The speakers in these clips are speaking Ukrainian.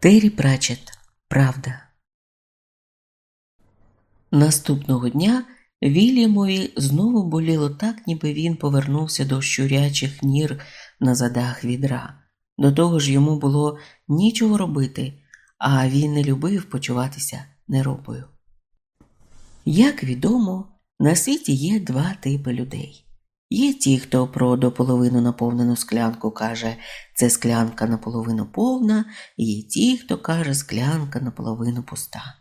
Террі Прачет. Правда. Наступного дня Вільямові знову боліло так, ніби він повернувся до щурячих нір на задах відра. До того ж йому було нічого робити, а він не любив почуватися неробою. Як відомо, на світі є два типи людей. Є ті, хто про дополовину наповнену склянку каже, це склянка наполовину повна, і є ті, хто каже, склянка наполовину пуста.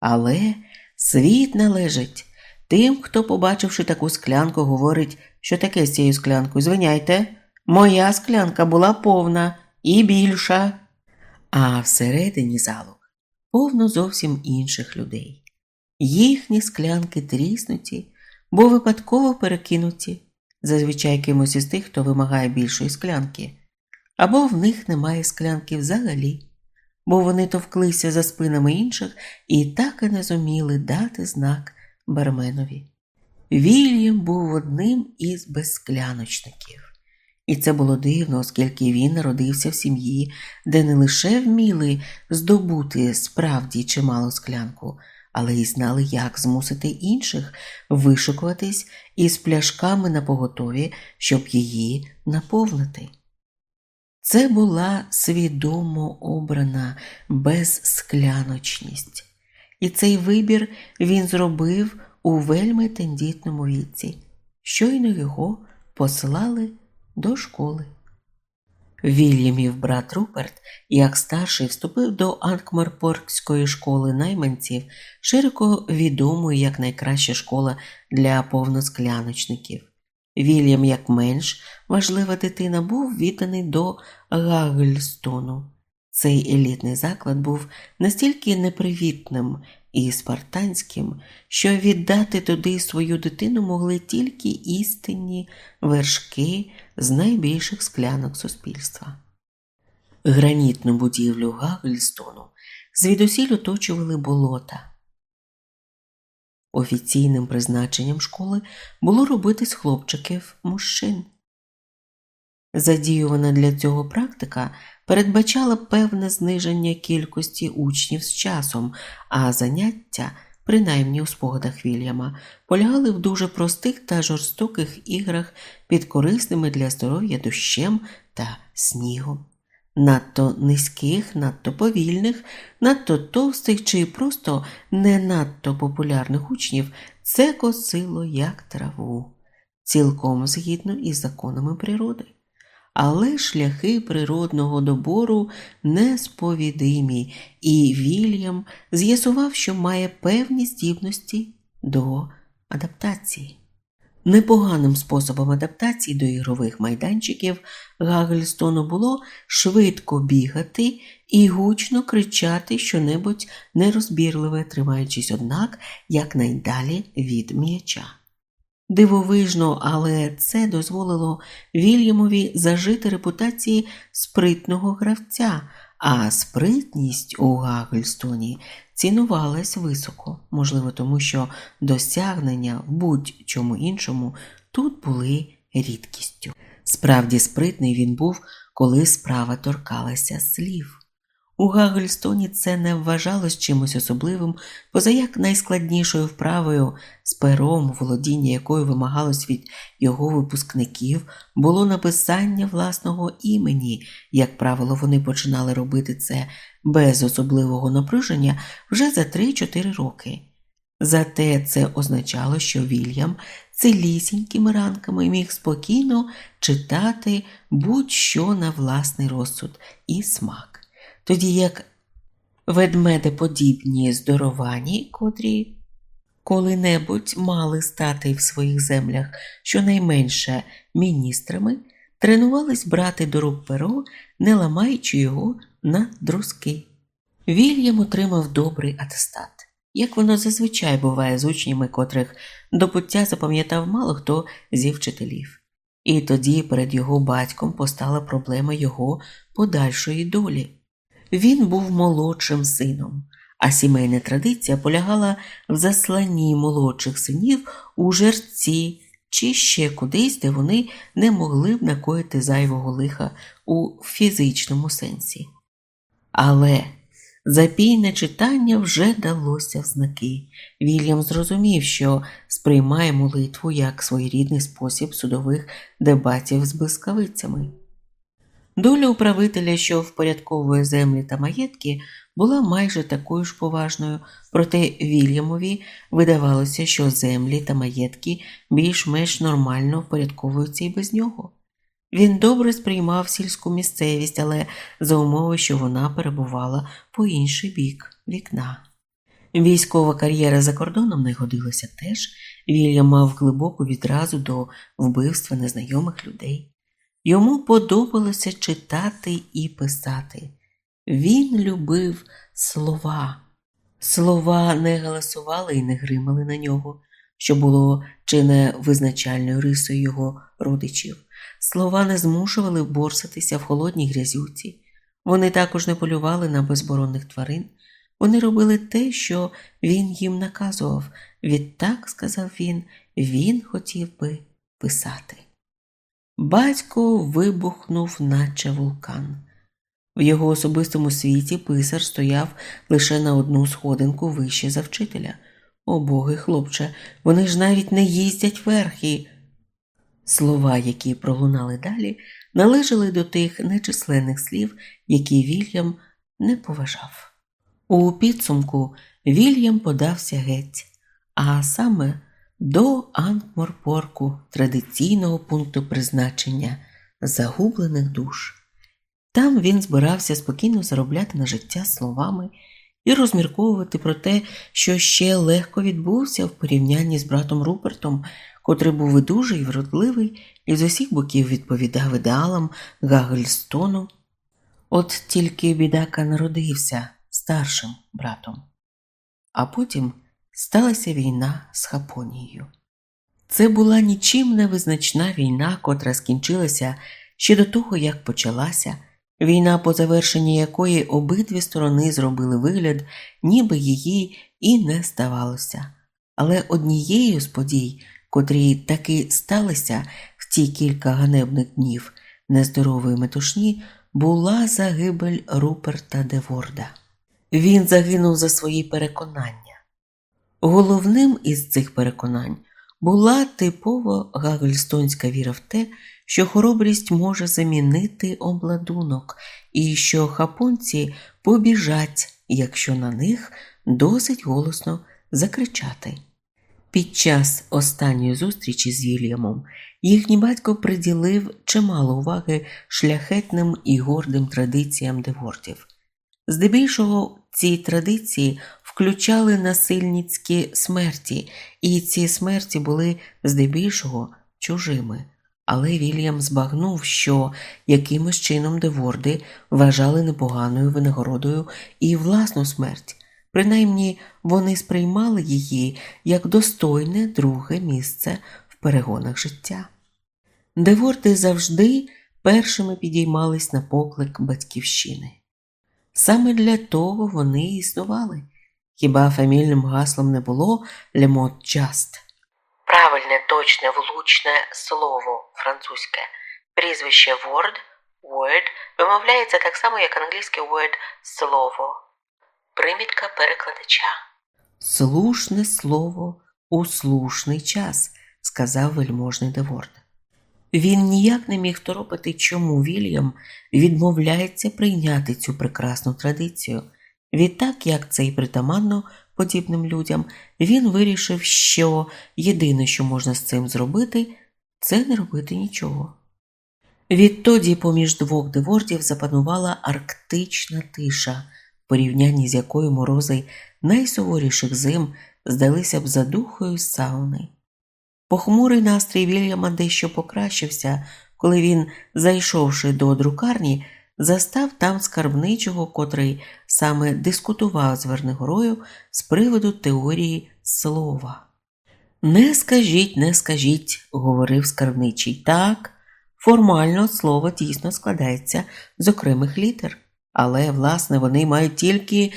Але світ належить тим, хто, побачивши таку склянку, говорить, що таке з цією склянкою. Звиняйте, моя склянка була повна і більша. А всередині залу повно зовсім інших людей. Їхні склянки тріснуті, бо випадково перекинуті, зазвичай кимось із тих, хто вимагає більшої склянки, або в них немає склянки взагалі, бо вони товклися за спинами інших і так і не зуміли дати знак барменові. Вільям був одним із безскляночників. І це було дивно, оскільки він народився в сім'ї, де не лише вміли здобути справді чималу склянку, але й знали, як змусити інших вишукуватись із пляшками на поготові, щоб її наповнити. Це була свідомо обрана безскляночність, і цей вибір він зробив у вельми тендітному віці, щойно його послали до школи. Вільямів брат Руперт, як старший, вступив до Анкмарпоркської школи найманців, широко відомої як найкраща школа для повноскляночників. Вільям, як менш важлива дитина, був відданий до Гагельстону. Цей елітний заклад був настільки непривітним і спартанським, що віддати туди свою дитину могли тільки істинні вершки з найбільших склянок суспільства. Гранітну будівлю Гагельстону звідусіль оточували болота. Офіційним призначенням школи було робити з хлопчиків мужчин. Задіювана для цього практика передбачала певне зниження кількості учнів з часом, а заняття, принаймні у спогадах Вільяма, полягали в дуже простих та жорстоких іграх під корисними для здоров'я дощем та снігом. Надто низьких, надто повільних, надто товстих чи просто не надто популярних учнів це косило як траву, цілком згідно із законами природи але шляхи природного добору несповідимі, і Вільям з'ясував, що має певні здібності до адаптації. Непоганим способом адаптації до ігрових майданчиків Гагельстону було швидко бігати і гучно кричати щонебудь нерозбірливе, тримаючись, однак якнайдалі від м'яча. Дивовижно, але це дозволило Вільямові зажити репутації спритного гравця, а спритність у Гагельстоні цінувалась високо, можливо, тому що досягнення в будь-чому іншому тут були рідкістю. Справді, спритний він був, коли справа торкалася слів. У Гагельстоні це не вважалось чимось особливим, позаяк найскладнішою вправою з пером, володіння якою вимагалось від його випускників, було написання власного імені. Як правило, вони починали робити це без особливого напруження вже за 3-4 роки. Зате це означало, що Вільям цілісінькими ранками міг спокійно читати будь-що на власний розсуд і смак тоді як ведмедеподібні здоровані, котрі коли-небудь мали стати в своїх землях щонайменше міністрами, тренувались брати до рук перо, не ламаючи його на друзки. Вільям отримав добрий атестат, як воно зазвичай буває з учнями, котрих до пуття запам'ятав мало хто зі вчителів. І тоді перед його батьком постала проблема його подальшої долі. Він був молодшим сином, а сімейна традиція полягала в засланні молодших синів у жерці чи ще кудись, де вони не могли б накоїти зайвого лиха у фізичному сенсі. Але запійне читання вже далося в знаки. Вільям зрозумів, що сприймає молитву як своєрідний спосіб судових дебатів з блискавицями. Доля управителя, що впорядковує землі та маєтки, була майже такою ж поважною, проте Вільямові видавалося, що землі та маєтки більш-менш нормально впорядковуються і без нього. Він добре сприймав сільську місцевість, але за умови, що вона перебувала по інший бік вікна. Військова кар'єра за кордоном не годилася теж, Вільям мав глибоку відразу до вбивства незнайомих людей. Йому подобалося читати і писати. Він любив слова. Слова не галасували і не гримали на нього, що було чи не визначальною рисою його родичів. Слова не змушували борсатися в холодній грязюці. Вони також не полювали на безборонних тварин. Вони робили те, що він їм наказував. Відтак, сказав він, він хотів би писати. Батько вибухнув, наче вулкан. В його особистому світі писар стояв лише на одну сходинку вище за вчителя. О боги, хлопче, вони ж навіть не їздять верхи. Слова, які пролунали далі, належали до тих нечисленних слів, які Вільям не поважав. У підсумку Вільям подався геть, а саме до Анкморпорку, традиційного пункту призначення загублених душ. Там він збирався спокійно заробляти на життя словами і розмірковувати про те, що ще легко відбувся в порівнянні з братом Рупертом, котрий був і дуже і вродливий і з усіх боків відповідав ідеалам Гагельстону. От тільки бідака народився старшим братом, а потім сталася війна з Хапонією. Це була нічим не визначна війна, котра скінчилася ще до того, як почалася, війна, по завершенні якої обидві сторони зробили вигляд, ніби її і не ставалося. Але однією з подій, котрі таки сталися в ті кілька ганебних днів нездорової метушні, була загибель Руперта Деворда. Він загинув за свої переконання. Головним із цих переконань була типово гагельстонська віра в те, що хоробрість може замінити обладунок, і що хапонці побіжать, якщо на них досить голосно закричати. Під час останньої зустрічі з Вільямом їхній батько приділив чимало уваги шляхетним і гордим традиціям девортів. Здебільшого ці традиції включали насильницькі смерті, і ці смерті були здебільшого чужими. Але Вільям збагнув, що якимось чином деворди вважали непоганою винагородою і власну смерть. Принаймні вони сприймали її як достойне друге місце в перегонах життя. Деворди завжди першими підіймались на поклик батьківщини. Саме для того вони існували. Хіба фамільним гаслом не було «Лемот Джаст»? Правильне, точне, влучне слово французьке. Прізвище Word, Word вимовляється так само, як англійське word слово. Примітка перекладача. Слушне слово у слушний час, сказав вельможний Деворд. Він ніяк не міг торопити, чому Вільям відмовляється прийняти цю прекрасну традицію. Відтак, як це й притаманно подібним людям, він вирішив, що єдине, що можна з цим зробити, це не робити нічого. Відтоді, поміж двох девордів, запанувала арктична тиша, в порівнянні з якою морози найсуворіших зим здалися б за духою сауни. Похмурий настрій Вільяма дещо покращився, коли він, зайшовши до друкарні, застав там скарбничого, котрий саме дискутував з Вернигорою з приводу теорії слова. Не скажіть, не скажіть, говорив скарбничий. Так, формально слово дійсно складається з окремих літер, але, власне, вони мають тільки.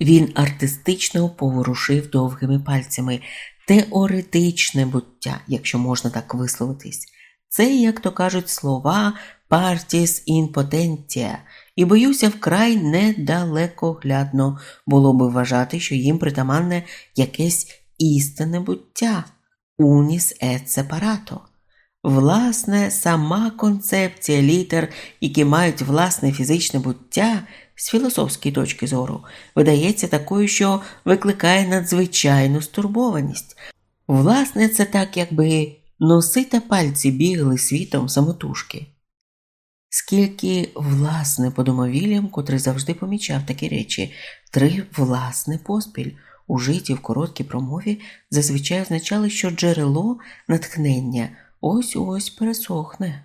Він артистично поворушив довгими пальцями теоретичне буття, якщо можна так висловитись. Це, як то кажуть, слова партіс ін потенція, і боюся, вкрай недалекоглядно було би вважати, що їм притаманне якесь істинне буття уніс ет сепарато. Власне, сама концепція літер, які мають власне фізичне буття з філософської точки зору, видається такою, що викликає надзвичайну стурбованість. Власне, це так, якби носи та пальці бігли світом самотужки. Скільки, власне, подумав Вільям, котрий завжди помічав такі речі, три власне поспіль, ужиті в короткій промові, зазвичай означали, що джерело натхнення ось ось пересохне.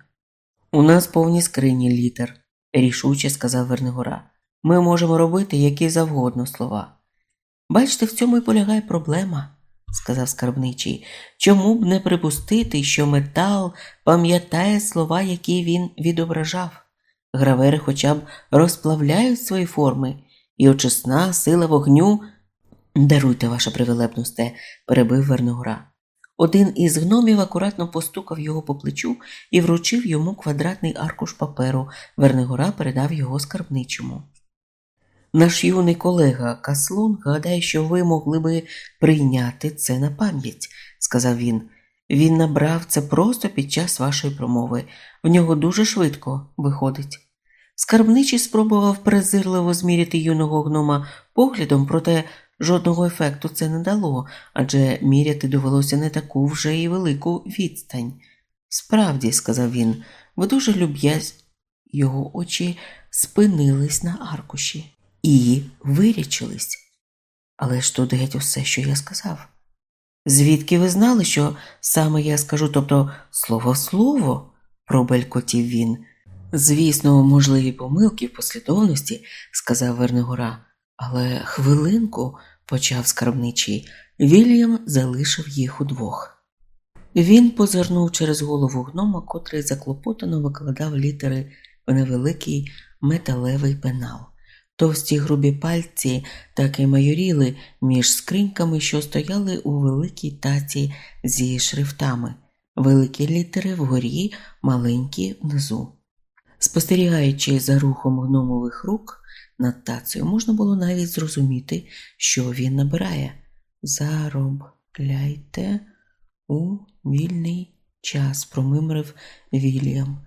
У нас повні скрині літер, рішуче сказав Вернигора. Ми можемо робити які завгодно слова. Бачите, в цьому і полягає проблема, сказав скарбничий. Чому б не припустити, що метал пам'ятає слова, які він відображав? Гравери хоча б розплавляють свої форми, і очисна сила вогню. Даруйте, ваша привилебносте, перебив Верногора. Один із гномів акуратно постукав його по плечу і вручив йому квадратний аркуш паперу. Вернигора передав його скарбничому. Наш юний колега Каслун гадає, що ви могли би прийняти це на пам'ять, сказав він. Він набрав це просто під час вашої промови. В нього дуже швидко виходить. Скарбничий спробував презирливо зміряти юного гнома поглядом, проте жодного ефекту це не дало, адже міряти довелося не таку вже й велику відстань. Справді, сказав він, ви дуже люб'язь. Його очі спинились на аркуші і вирічились. Але ж тут геть усе, що я сказав. Звідки ви знали, що саме я скажу, тобто слово слово, пробелькотів він. Звісно, можливі помилки в послідовності, сказав Вернигора, але хвилинку, почав скарбничий, Вільям залишив їх удвох. Він позирнув через голову гнома, котрий заклопотано викладав літери в невеликий металевий пенал. Товсті грубі пальці так і майоріли між скриньками, що стояли у великій таці зі шрифтами, великі літери вгорі, маленькі внизу. Спостерігаючи за рухом гномових рук над тацею, можна було навіть зрозуміти, що він набирає. Заробляйте у вільний час, промимрив Вільям.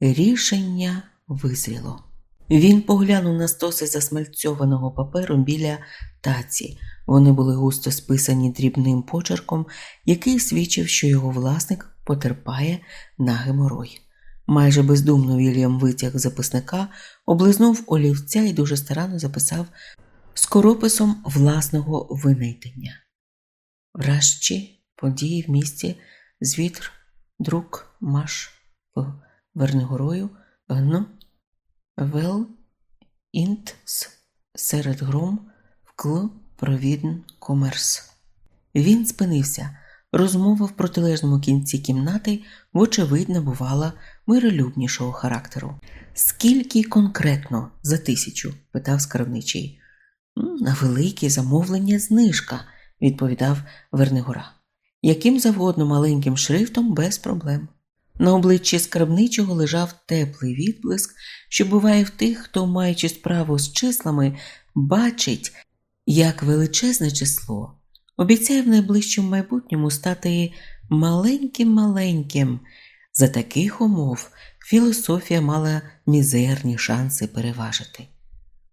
Рішення визріло. Він поглянув на стоси засмальцьованого паперу біля таці. Вони були густо списані дрібним почерком, який свідчив, що його власник потерпає на геморой. Майже бездумно Вільям витяг записника, облизнув олівця і дуже старанно записав скорописом власного винайдення. Вражчі події в місті звітр, друк, маш Вернигорою, гну, вел, інт, серед гром, вкл, провідн, комерс. Він спинився. Розмова в протилежному кінці кімнати, вочевидь, набувала миролюбнішого характеру. Скільки конкретно за тисячу? питав скарбничий. На велике замовлення знижка, відповідав Вернигора. Яким завгодно маленьким шрифтом без проблем. На обличчі скарбничого лежав теплий відблиск, що буває в тих, хто, маючи справу з числами, бачить, як величезне число обіцяє в найближчому майбутньому стати маленьким-маленьким. За таких умов філософія мала мізерні шанси переважити.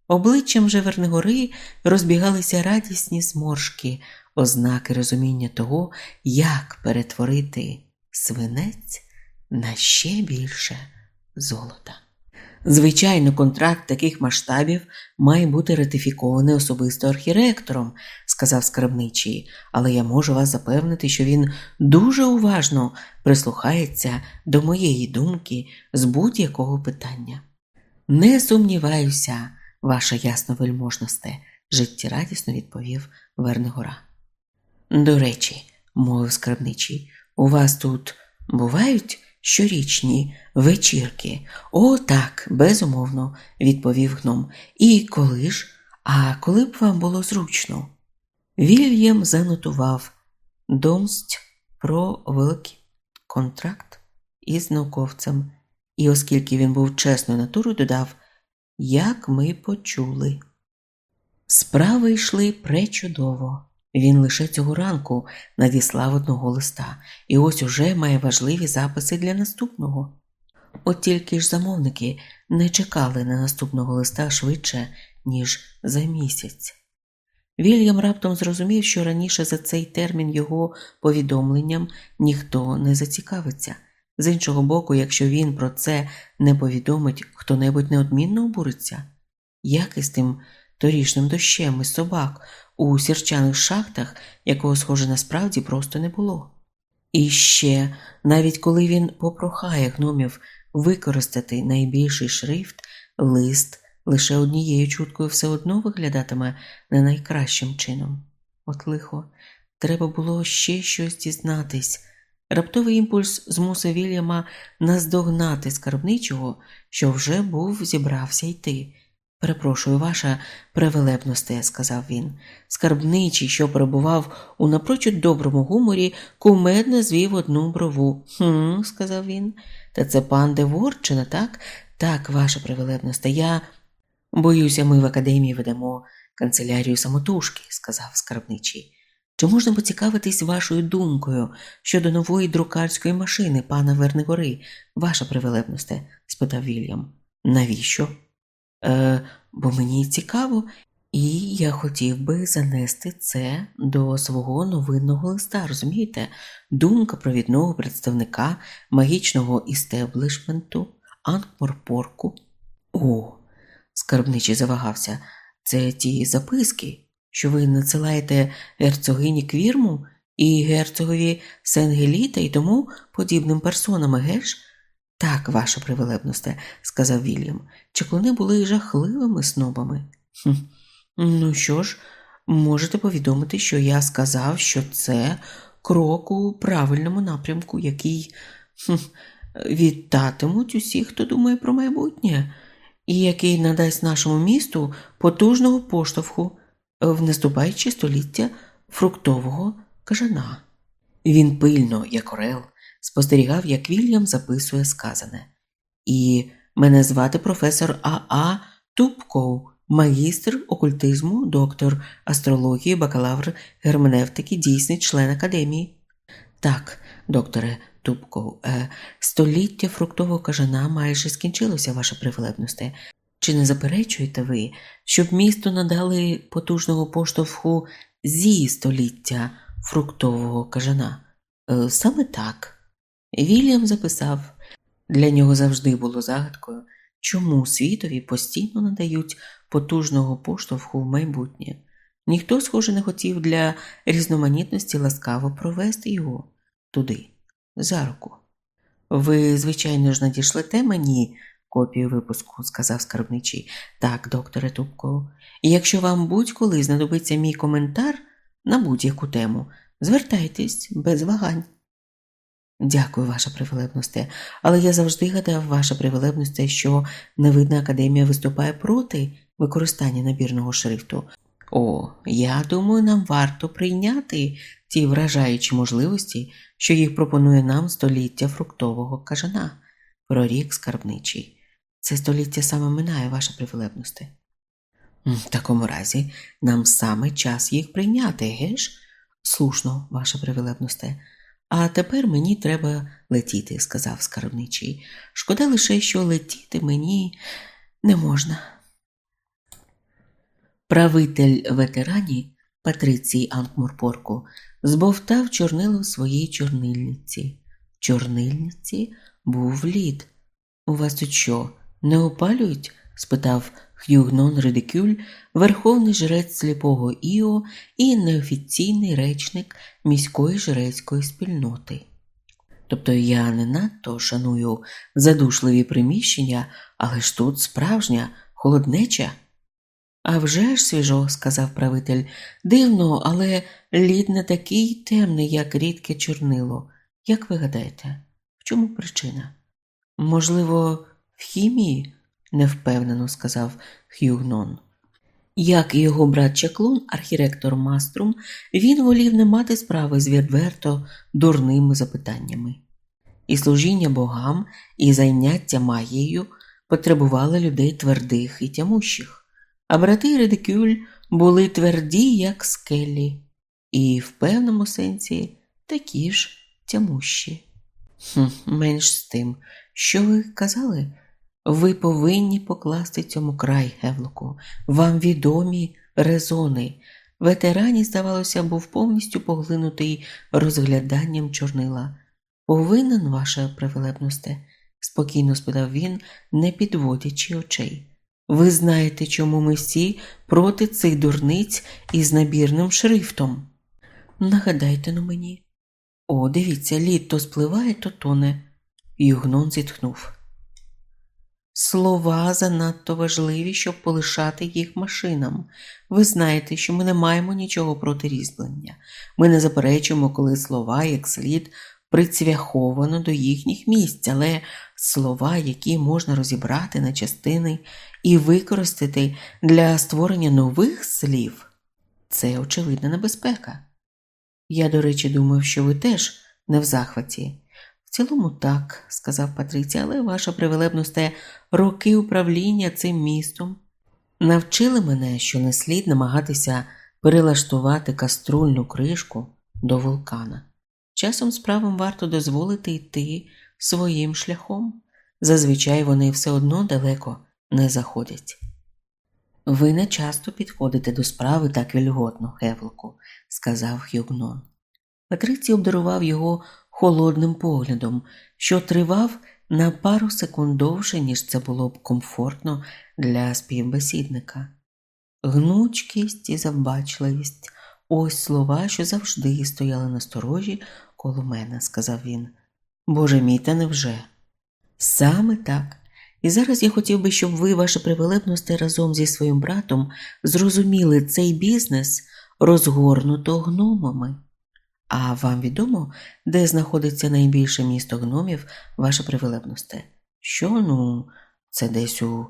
Обличчям же Вернигори розбігалися радісні зморшки, ознаки розуміння того, як перетворити свинець на ще більше золота. Звичайно, контракт таких масштабів має бути ратифікований особисто архіректором, сказав скарбничий, але я можу вас запевнити, що він дуже уважно прислухається до моєї думки з будь-якого питання. Не сумніваюся, ваша ясновельможносте, життєрадісно відповів Вернигора. До речі, мовив скарбничий, у вас тут бувають щорічні вечірки. О, так, безумовно, відповів гном. І коли ж? А коли б вам було зручно? Вільям занотував домсть про великий контракт із науковцем, і, оскільки він був чесною натурою, додав як ми почули. Справи йшли пречудово. Він лише цього ранку надіслав одного листа, і ось уже має важливі записи для наступного. От тільки ж замовники не чекали на наступного листа швидше, ніж за місяць. Вільям раптом зрозумів, що раніше за цей термін його повідомленням ніхто не зацікавиться. З іншого боку, якщо він про це не повідомить, хто небудь неодмінно обуриться, як із тим торішним дощем із собак у сірчаних шахтах, якого, схоже, насправді просто не було. І ще, навіть коли він попрохає гномів використати найбільший шрифт, лист лише однією чуткою все одно виглядатиме не найкращим чином. От лихо, треба було ще щось дізнатись. Раптовий імпульс змусив Вільяма наздогнати скарбничого, що вже був зібрався йти. Перепрошую, ваша превелебносте, сказав він. Скарбничий, що перебував у напрочуд доброму гуморі, кумедно звів одну брову. «Хм», – сказав він. Та це пан Девор, чи не так? Так, ваша превелебносте, я. Боюся, ми в академії ведемо канцелярію самотужки, сказав скарбничий. Чи можна поцікавитись вашою думкою щодо нової друкарської машини пана Вернигори, ваша превелебносте? спитав Вільям. Навіщо? Е, Бо мені цікаво, і я хотів би занести це до свого новинного листа, розумієте? Думка провідного представника магічного істеблішменту Анкморпорку. О, скарбничий завагався. Це ті записки, що ви надсилаєте герцогині Квірму і герцогові Сенгеліта і тому подібним персонам, геш? Так, ваша привелебносте, сказав Вільям. Чеклуни були жахливими снобами. «Хм, Ну що ж, можете повідомити, що я сказав, що це крок у правильному напрямку, який хм, вітатимуть усі, хто думає про майбутнє, і який надасть нашому місту потужного поштовху в наступаюче століття фруктового кажана. Він пильно, як орел, спостерігав, як Вільям записує сказане. І мене звати професор Аа Тупков, магістр окультизму, доктор астрології, бакалавр герменевтики, дійсний член академії. Так, докторе Тупков, е, століття фруктового кажана майже скінчилося, ваша привилебносте. Чи не заперечуєте ви, щоб місто надали потужного поштовху зі століття фруктового кажана? Е, саме так. Вільям записав, для нього завжди було загадкою, чому світові постійно надають потужного поштовху в майбутнє. Ніхто, схоже, не хотів для різноманітності ласкаво провести його туди, за руку. Ви, звичайно ж, надішлете мені копію випуску, сказав скарбничий. Так, докторе Тупко, і якщо вам будь-коли знадобиться мій коментар на будь-яку тему, звертайтесь без вагань. Дякую, ваша привилебносте, але я завжди гадав, ваша привилебносте, що невидна академія виступає проти використання набірного шрифту. О, я думаю, нам варто прийняти ті вражаючі можливості, що їх пропонує нам століття фруктового кажана, прорік скарбничий. Це століття саме минає, ваша привилебносте. В такому разі нам саме час їх прийняти, геш? Слушно, ваша привилебносте. А тепер мені треба летіти, сказав скарбничий. Шкода лише, що летіти мені не можна. Правитель ветерані Патрицій Анкмурпорку збовтав чорнило в своїй чорнильниці. В чорнильниці був лід. У вас тут що, не опалюють? Спитав Х'югнон Редикюль, верховний жрець сліпого Іо і неофіційний речник міської жрецької спільноти. Тобто я не надто шаную задушливі приміщення, але ж тут справжня холоднеча. «А вже ж свіжо, сказав правитель, дивно, але лід не такий темний, як рідке чорнило. Як ви гадаєте, в чому причина? Можливо, в хімії? Невпевнено сказав Х'югнон. Як і його брат Чаклун, архіректор Маструм, він волів не мати справи з відверто дурними запитаннями. І служіння богам, і зайняття магією потребували людей твердих і тямущих, а брати Редикюль були тверді, як скелі, і в певному сенсі такі ж тямущі. Хм, Менш з тим, що ви казали? Ви повинні покласти цьому край, Гевлоку. Вам відомі резони. Ветерані, здавалося, був повністю поглинутий розгляданням чорнила. Повинен, ваше привелебносте? спокійно спитав він, не підводячи очей. Ви знаєте, чому ми всі проти цих дурниць із набірним шрифтом? Нагадайте на мені. О, дивіться, лід то спливає, то тоне. Югнон зітхнув. Слова занадто важливі, щоб полишати їх машинам. Ви знаєте, що ми не маємо нічого проти різьблення. Ми не заперечуємо, коли слова, як слід, прицвяховано до їхніх місць, але слова, які можна розібрати на частини і використати для створення нових слів, це очевидна небезпека. Я, до речі, думав, що ви теж не в захваті. В цілому так, сказав Патриція, але ваша привелебносте роки управління цим містом навчили мене, що не слід намагатися перелаштувати каструльну кришку до вулкана. Часом справам варто дозволити йти своїм шляхом. Зазвичай вони все одно далеко не заходять. Ви не часто підходите до справи так вільготно, Хевлоку, сказав Хюгнон. Патрицій обдарував його холодним поглядом, що тривав на пару секунд довше, ніж це було б комфортно для співбесідника. Гнучкість і завбачливість ось слова, що завжди стояли на сторожі коло мене, сказав він. Боже мій, та невже? Саме так. І зараз я хотів би, щоб ви, ваші привелебності, разом зі своїм братом зрозуміли цей бізнес розгорнуто гномами. А вам відомо, де знаходиться найбільше місто гномів, ваша привилебносте? Що, ну, це десь у.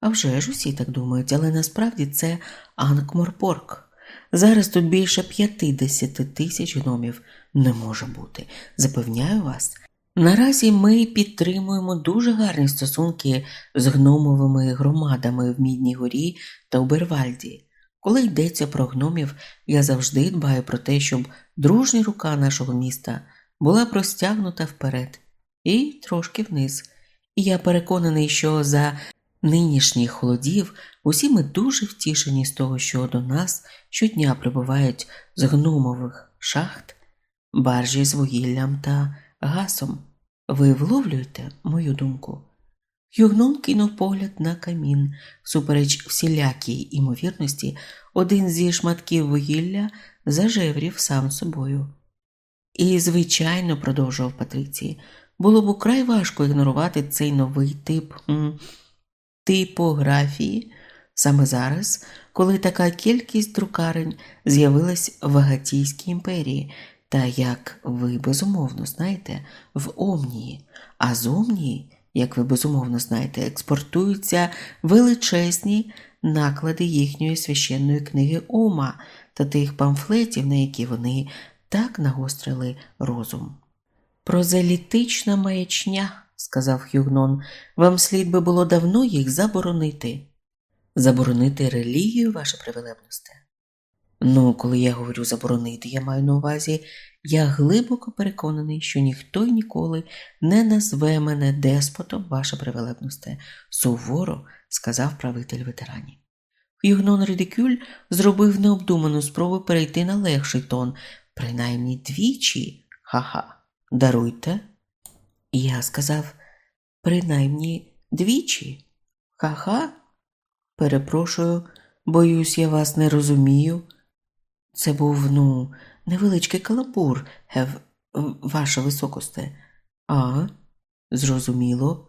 А вже ж усі так думають, але насправді це Анкморпорк. Зараз тут більше 50 тисяч гномів не може бути. Запевняю вас. Наразі ми підтримуємо дуже гарні стосунки з гномовими громадами в Мідній Горі та Убервальді. Коли йдеться про гномів, я завжди дбаю про те, щоб дружня рука нашого міста була простягнута вперед і трошки вниз. І я переконаний, що за нинішніх холодів усі ми дуже втішені з того, що до нас щодня прибувають з гномових шахт, баржі з вугіллям та гасом. Ви вловлюєте мою думку? Югнон кинув погляд на камін, супереч всілякій імовірності, один зі шматків вугілля зажеврів сам собою. І, звичайно, продовжував Патрицій, було б украй важко ігнорувати цей новий тип типографії. Саме зараз, коли така кількість друкарень з'явилась в Агатійській імперії, та як ви безумовно знаєте, в Омнії, а з Омнії як ви безумовно знаєте, експортуються величезні наклади їхньої священної книги Ома та тих памфлетів, на які вони так нагострили розум. Прозелітична маячня, сказав Хюгнон, вам слід би було давно їх заборонити. Заборонити релігію, ваше привилебносте? Ну, коли я говорю заборонити, я маю на увазі я глибоко переконаний, що ніхто й ніколи не назве мене деспотом, ваша привелебносте, суворо сказав правитель ветеранів. Югнон Редикюль зробив необдуману спробу перейти на легший тон, принаймні двічі, ха-ха, даруйте. Я сказав, принаймні двічі, ха-ха, перепрошую, боюсь, я вас не розумію. Це був, ну, невеличкий каламбур, гев, ваша високосте. А, зрозуміло.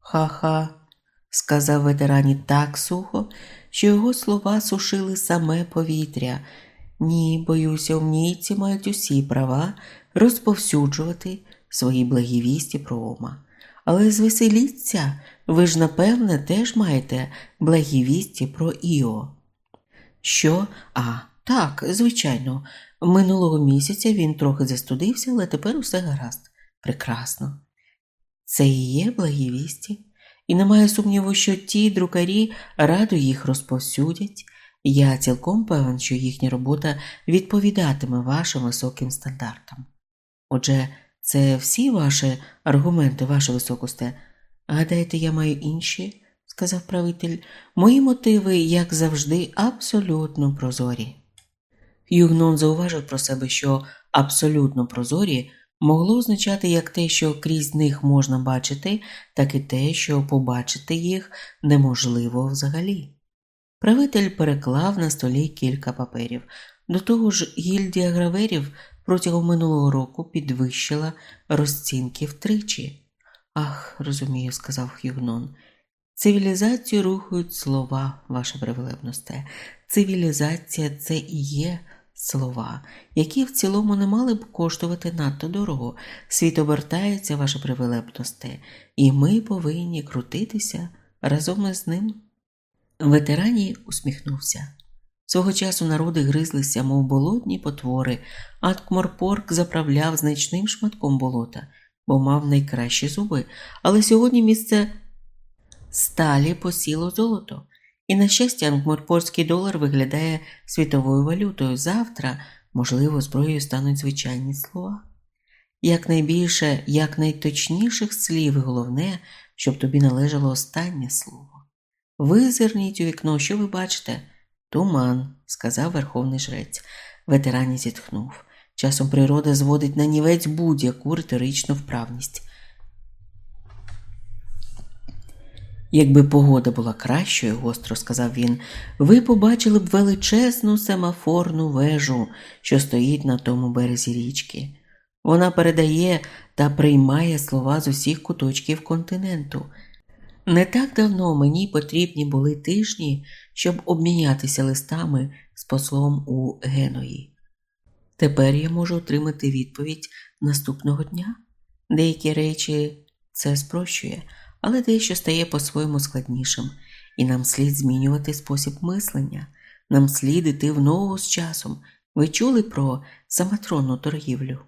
Ха-ха, сказав ветерані так сухо, що його слова сушили саме повітря. Ні, боюся, умнійці мають усі права розповсюджувати свої благі вісті про Ома. Але звеселіться, ви ж, напевне, теж маєте благі вісті про Іо. Що? А, так, звичайно, минулого місяця він трохи застудився, але тепер усе гаразд. Прекрасно. Це і є благі вісті. і немає сумніву, що ті друкарі радо їх розповсюдять. Я цілком певен, що їхня робота відповідатиме вашим високим стандартам. Отже, це всі ваші аргументи, ваше високосте. Гадаєте, я маю інші? сказав правитель. Мої мотиви, як завжди, абсолютно прозорі. Югнон зауважив про себе, що абсолютно прозорі могло означати як те, що крізь них можна бачити, так і те, що побачити їх неможливо взагалі. Правитель переклав на столі кілька паперів. До того ж, гільдія граверів протягом минулого року підвищила розцінки втричі. Ах, розумію, сказав Хюгнон. Цивілізацію рухають слова, ваше привилебносте. Цивілізація це і є слова, які в цілому не мали б коштувати надто дорого. Світ обертається, ваше привилебносте, і ми повинні крутитися разом із ним. Ветераній усміхнувся. Свого часу народи гризлися, мов болотні потвори, а Ткморпорк заправляв значним шматком болота, бо мав найкращі зуби, але сьогодні місце сталі посіло золото. І, на щастя, ангморпорський долар виглядає світовою валютою. Завтра, можливо, зброєю стануть звичайні слова. Якнайбільше, якнайточніших слів, і головне, щоб тобі належало останнє слово. Визирніть у вікно, що ви бачите? Туман, сказав верховний жрець. Ветерані зітхнув. Часом природа зводить на нівець будь-яку риторичну вправність. Якби погода була кращою, гостро сказав він, ви побачили б величезну семафорну вежу, що стоїть на тому березі річки. Вона передає та приймає слова з усіх куточків континенту. Не так давно мені потрібні були тижні, щоб обмінятися листами з послом у Геної. Тепер я можу отримати відповідь наступного дня. Деякі речі це спрощує але дещо стає по-своєму складнішим, і нам слід змінювати спосіб мислення, нам слід іти в ногу з часом. Ви чули про самотронну торгівлю?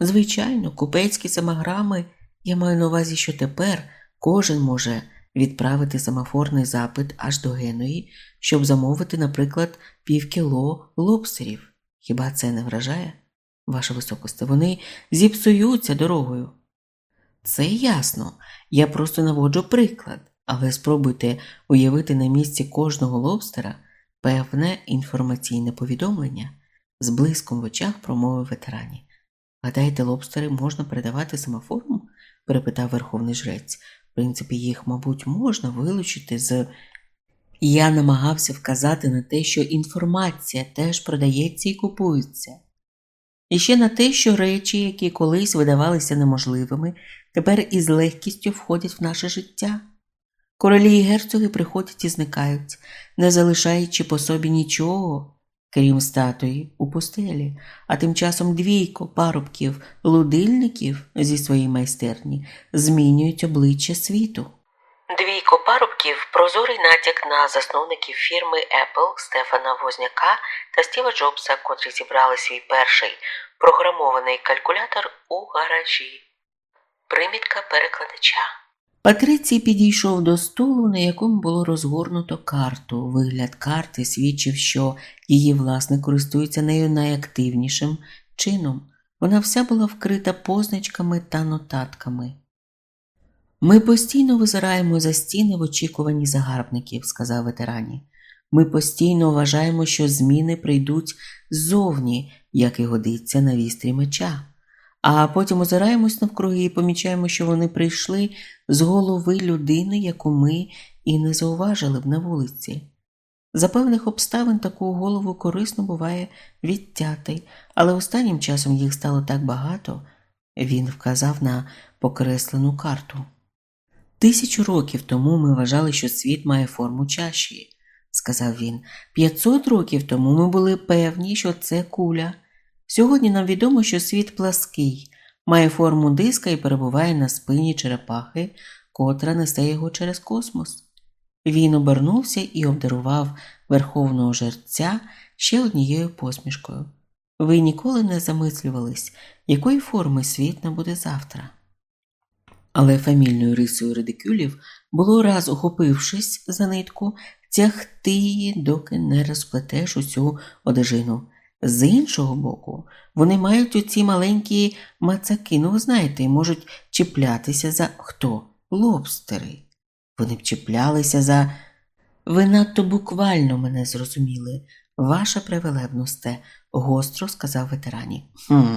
Звичайно, купецькі самограми я маю на увазі, що тепер кожен може відправити самофорний запит аж до Геної, щоб замовити, наприклад, півкіло лобстерів. Хіба це не вражає? Ваше високосте, вони зіпсуються дорогою. Це ясно, я просто наводжу приклад, але спробуйте уявити на місці кожного лобстера певне інформаційне повідомлення з блиском в очах промовив ветерані. Гадаєте, лобстери можна передавати семафором? перепитав верховний жрець. В принципі, їх, мабуть, можна вилучити з. Я намагався вказати на те, що інформація теж продається і купується. І ще на те, що речі, які колись видавалися неможливими, тепер із легкістю входять в наше життя. Королі і герцоги приходять і зникають, не залишаючи по собі нічого, крім статуї у пустелі, а тим часом двійко парубків, лудильників зі своєї майстерні змінюють обличчя світу. Двійко парубків прозорий натяк на засновників фірми Apple Стефана Возняка та Стіва Джобса, котрі зібрали свій перший програмований калькулятор у гаражі. Примітка перекладача. Патрицій підійшов до столу, на якому було розгорнуто карту. Вигляд карти свідчив, що її власник користується нею найактивнішим чином. Вона вся була вкрита позначками та нотатками. Ми постійно визираємо за стіни в очікуванні загарбників, сказав ветерані. Ми постійно вважаємо, що зміни прийдуть ззовні, як і годиться на вістрі меча а потім озираємось навкруги і помічаємо, що вони прийшли з голови людини, яку ми і не зауважили б на вулиці. За певних обставин таку голову корисно буває відтяти, але останнім часом їх стало так багато, він вказав на покреслену карту. Тисячу років тому ми вважали, що світ має форму чаші, сказав він. П'ятсот років тому ми були певні, що це куля. Сьогодні нам відомо, що світ плаский, має форму диска і перебуває на спині черепахи, котра несе його через космос. Він обернувся і обдарував верховного жерця ще однією посмішкою. Ви ніколи не замислювались, якої форми світ набуде завтра. Але фамільною рисою редикюлів було раз ухопившись за нитку, тягти її, доки не розплетеш усю одежину. З іншого боку, вони мають оці маленькі мацаки, ну ви знаєте, можуть чіплятися за хто? Лобстери. Вони б чіплялися за. Ви надто буквально мене зрозуміли, ваша превелебносте, гостро сказав ветерані. «Хм,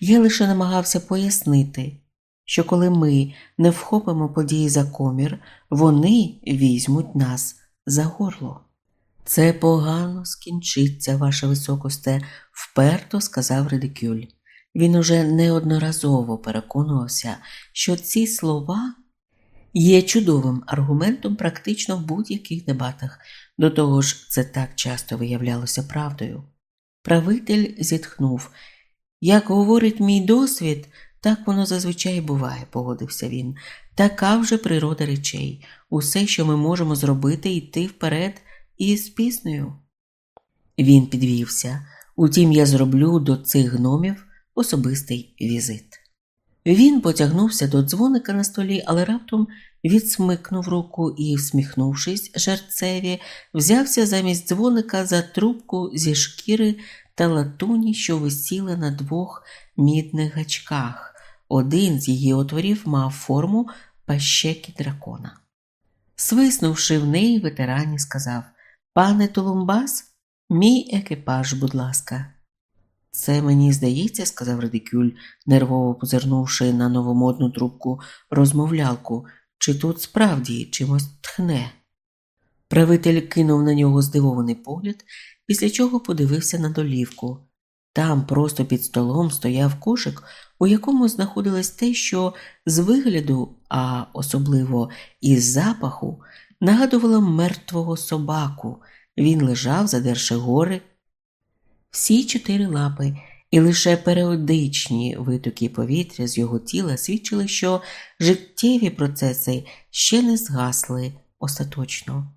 Я лише намагався пояснити, що коли ми не вхопимо події за комір, вони візьмуть нас за горло. Це погано скінчиться, ваша високосте, вперто сказав Редикюль. Він уже неодноразово переконувався, що ці слова є чудовим аргументом практично в будь-яких дебатах, до того ж, це так часто виявлялося правдою. Правитель зітхнув. Як говорить мій досвід, так воно зазвичай буває, погодився він. Така вже природа речей. Усе, що ми можемо зробити, йти вперед із піснею. Він підвівся. Утім, я зроблю до цих гномів особистий візит. Він потягнувся до дзвоника на столі, але раптом відсмикнув руку і, всміхнувшись жерцеві, взявся замість дзвоника за трубку зі шкіри та латуні, що висіли на двох мідних гачках. Один з її отворів мав форму пащеки дракона. Свиснувши в неї, ветерані сказав Пане Толумбас, мій екіпаж, будь ласка. Це мені здається, сказав Редикюль, нервово позирнувши на новомодну трубку розмовлялку, чи тут справді чимось тхне. Правитель кинув на нього здивований погляд, після чого подивився на долівку. Там, просто під столом, стояв кошик, у якому знаходилось те, що з вигляду, а особливо із запаху, нагадувало мертвого собаку. Він лежав, задерши гори, всі чотири лапи, і лише періодичні витоки повітря з його тіла свідчили, що життєві процеси ще не згасли остаточно.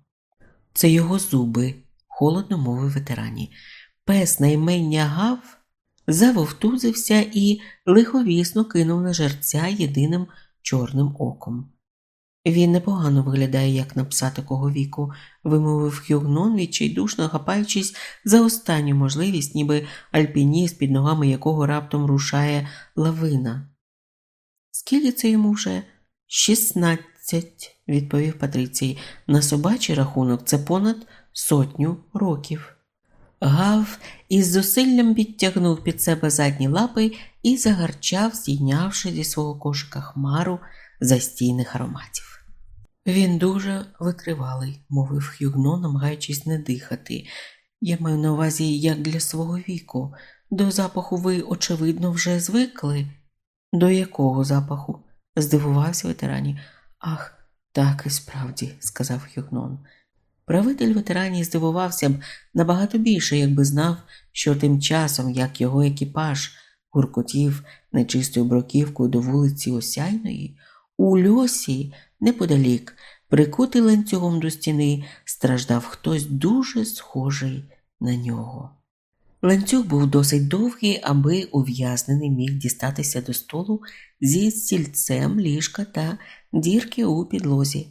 Це його зуби, холодно мовив ветерані. Пес на імення Гав завовтузився і лиховісно кинув на жерця єдиним чорним оком. Він непогано виглядає, як на пса такого віку, вимовив Хюгнон, відчайдушно хапаючись за останню можливість, ніби альпініст, під ногами якого раптом рушає лавина. Скільки це йому вже? Шістнадцять, відповів Патрицій. На собачий рахунок це понад сотню років. Гав із зусиллям підтягнув під себе задні лапи і загарчав, здійнявши зі свого кошика хмару застійних ароматів. Він дуже витривалий, мовив Хюгно, намагаючись не дихати. Я маю на увазі, як для свого віку. До запаху ви, очевидно, вже звикли. До якого запаху? здивувався ветерані. Ах, так і справді, сказав Хюгнон. Правитель ветерані здивувався б набагато більше, якби знав, що тим часом, як його екіпаж гуркотів нечистою броківкою до вулиці Осяйної, у льосі неподалік, прикутий ланцюгом до стіни, страждав хтось дуже схожий на нього. Ланцюг був досить довгий, аби ув'язнений міг дістатися до столу зі стільцем, ліжка та дірки у підлозі.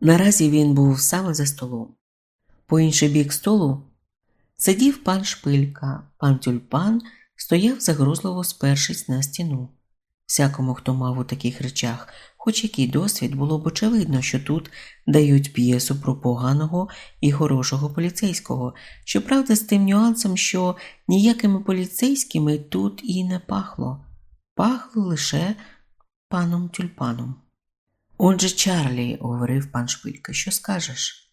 Наразі він був саме за столом. По інший бік столу сидів пан Шпилька, пан тюльпан стояв загрозливо спершись на стіну. Всякому, хто мав у таких речах хоч який досвід, було б очевидно, що тут дають п'єсу про поганого і хорошого поліцейського, щоправда, з тим нюансом, що ніякими поліцейськими тут і не пахло, пахло лише паном тюльпаном. Отже, Чарлі, говорив пан Шпилька, що скажеш?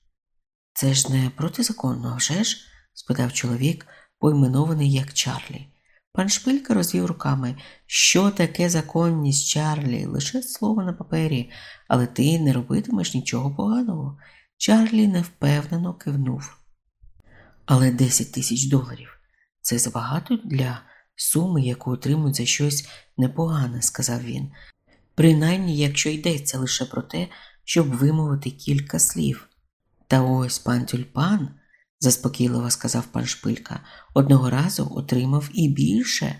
Це ж не протизаконно, вже ж? спитав чоловік, поіменований як Чарлі. Пан Шпилька розвів руками. Що таке законність, Чарлі? Лише слово на папері, але ти не робитимеш нічого поганого. Чарлі невпевнено кивнув. Але 10 тисяч доларів це забагато для суми, яку отримують за щось непогане, сказав він. Принаймні, якщо йдеться лише про те, щоб вимовити кілька слів. Та ось пан тюльпан заспокійливо сказав пан Шпилька, одного разу отримав і більше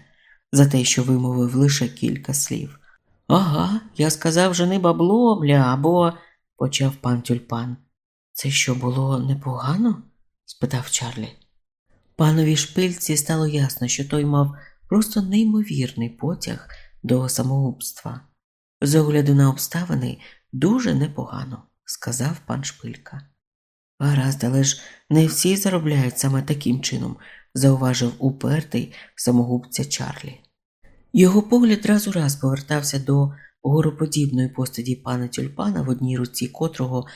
за те, що вимовив лише кілька слів. Ага, я сказав жени бабло, бля, або почав пан тюльпан. Це що було непогано? спитав Чарлі. Панові шпильці стало ясно, що той мав просто неймовірний потяг до самогубства. З огляду на обставини дуже непогано, сказав пан Шпилька. Гаразд, але ж не всі заробляють саме таким чином, зауважив упертий самогубця Чарлі. Його погляд раз у раз повертався до гороподібної постаті пана тюльпана, в одній руці котрого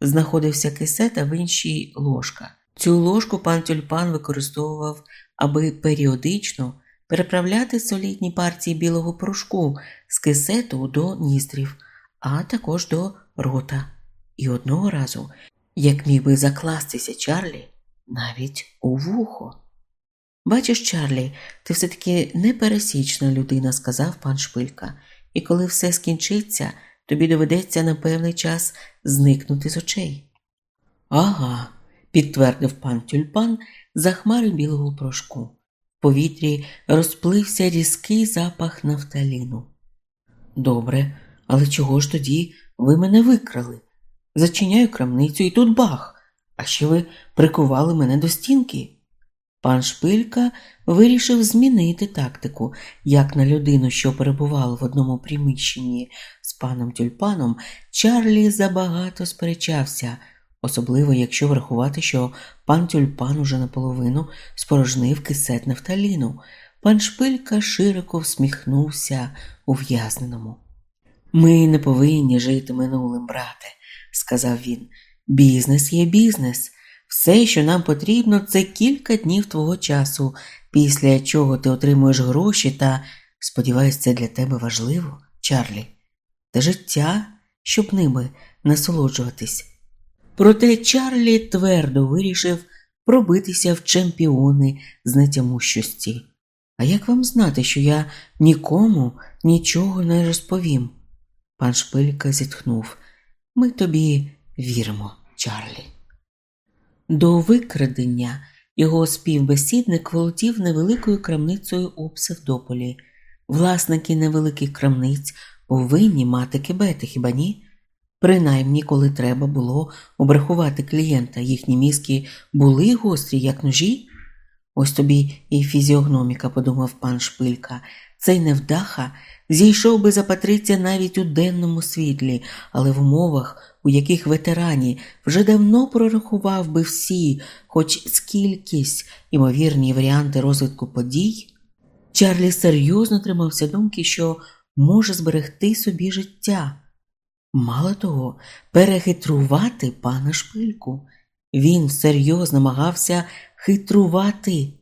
знаходився кисет, а в іншій ложка. Цю ложку пан тюльпан використовував, аби періодично переправляти солідні партії білого порошку з кисету до ністрів, а також до рота. І одного разу, як міг би закластися Чарлі, навіть у вухо. Бачиш, Чарлі, ти все таки непересічна людина, сказав пан Шпилька, і коли все скінчиться, тобі доведеться на певний час зникнути з очей. Ага, підтвердив пан тюльпан за хмари білого порошку. В повітрі розплився різкий запах нафталіну. Добре, але чого ж тоді ви мене викрали? Зачиняю крамницю і тут бах, а ще ви прикували мене до стінки. Пан Шпилька вирішив змінити тактику, як на людину, що перебувала в одному приміщенні з паном тюльпаном, Чарлі забагато сперечався, особливо якщо врахувати, що пан тюльпан уже наполовину спорожнив кисет нафталіну. Пан Шпилька широко всміхнувся ув'язненому. Ми не повинні жити минулим, брате, сказав він. Бізнес є бізнес. Все, що нам потрібно, це кілька днів твого часу, після чого ти отримуєш гроші та, сподіваюся, це для тебе важливо, Чарлі, та життя, щоб ними насолоджуватись. Проте Чарлі твердо вирішив пробитися в чемпіони з нетямущості. А як вам знати, що я нікому нічого не розповім? Пан Шпилька зітхнув. Ми тобі віримо, Чарлі. До викрадення його співбесідник володів невеликою крамницею у Псевдополі. Власники невеликих крамниць повинні мати кибети, хіба ні? Принаймні, коли треба було обрахувати клієнта, їхні мізки були гострі, як ножі. Ось тобі і фізіогноміка, подумав пан Шпилька. Цей невдаха зійшов би за Патриця навіть у денному світлі, але в умовах, у яких ветерані вже давно прорахував би всі, хоч скількись імовірні варіанти розвитку подій, Чарлі серйозно тримався думки, що може зберегти собі життя. Мало того, перехитрувати пана шпильку. Він всерйоз намагався хитрувати.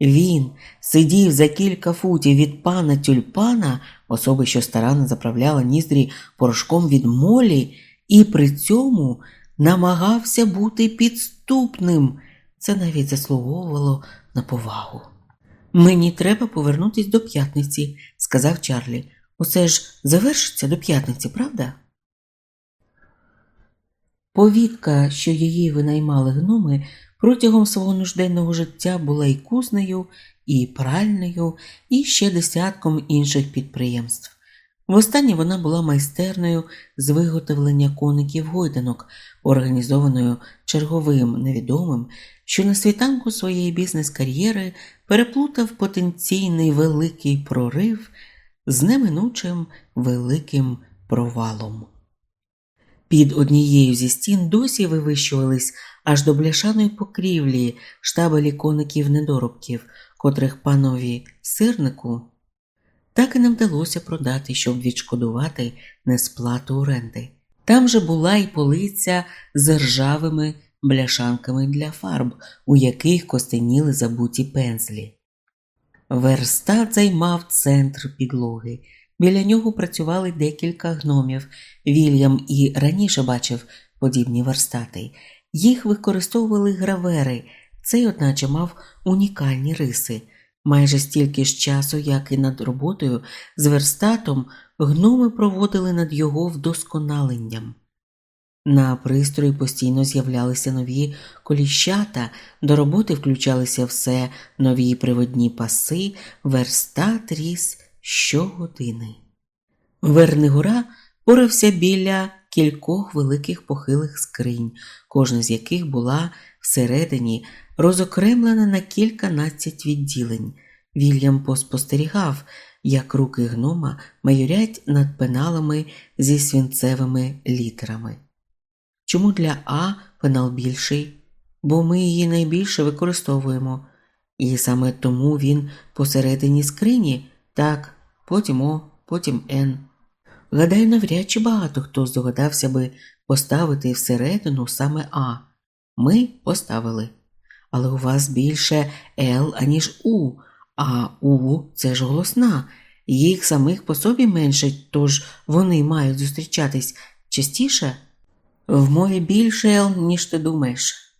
Він сидів за кілька футів від пана тюльпана, особи, що старанно заправляла ніздрі порошком від молі, і при цьому намагався бути підступним. Це навіть заслуговувало на повагу. Мені треба повернутися до п'ятниці, сказав Чарлі. Усе ж завершиться до п'ятниці, правда? Повідка, що її винаймали гноми, протягом свого нужденного життя була і кузнею, і пральнею, і ще десятком інших підприємств. Востаннє вона була майстерною з виготовлення коників гойданок, організованою черговим невідомим, що на світанку своєї бізнес-кар'єри переплутав потенційний великий прорив з неминучим великим провалом. Під однією зі стін досі вивищувались аж до бляшаної покрівлі штабелі коників недоробків, котрих панові сирнику так і не вдалося продати, щоб відшкодувати несплату оренди. Там же була і полиця з ржавими бляшанками для фарб, у яких костеніли забуті пензлі. Верстат займав центр підлоги. Біля нього працювали декілька гномів. Вільям і раніше бачив подібні верстати. Їх використовували гравери, цей, одначе, мав унікальні риси. Майже стільки ж часу, як і над роботою з верстатом, гноми проводили над його вдосконаленням. На пристрої постійно з'являлися нові коліщата, до роботи включалися все нові приводні паси, верстат ріс щогодини. Вернигора порався біля кількох великих похилих скринь, кожна з яких була всередині розокремлена на кільканадцять відділень. Вільям поспостерігав, як руки гнома майорять над пеналами зі свінцевими літерами. Чому для А пенал більший? Бо ми її найбільше використовуємо, і саме тому він посередині скрині, так, потім О, потім Н. Гадаю, навряд чи багато хто здогадався би поставити всередину саме А. Ми поставили. Але у вас більше Л, аніж У, а У це ж голосна. Їх самих по собі менше, тож вони мають зустрічатись частіше. В мові більше Л, ніж ти думаєш.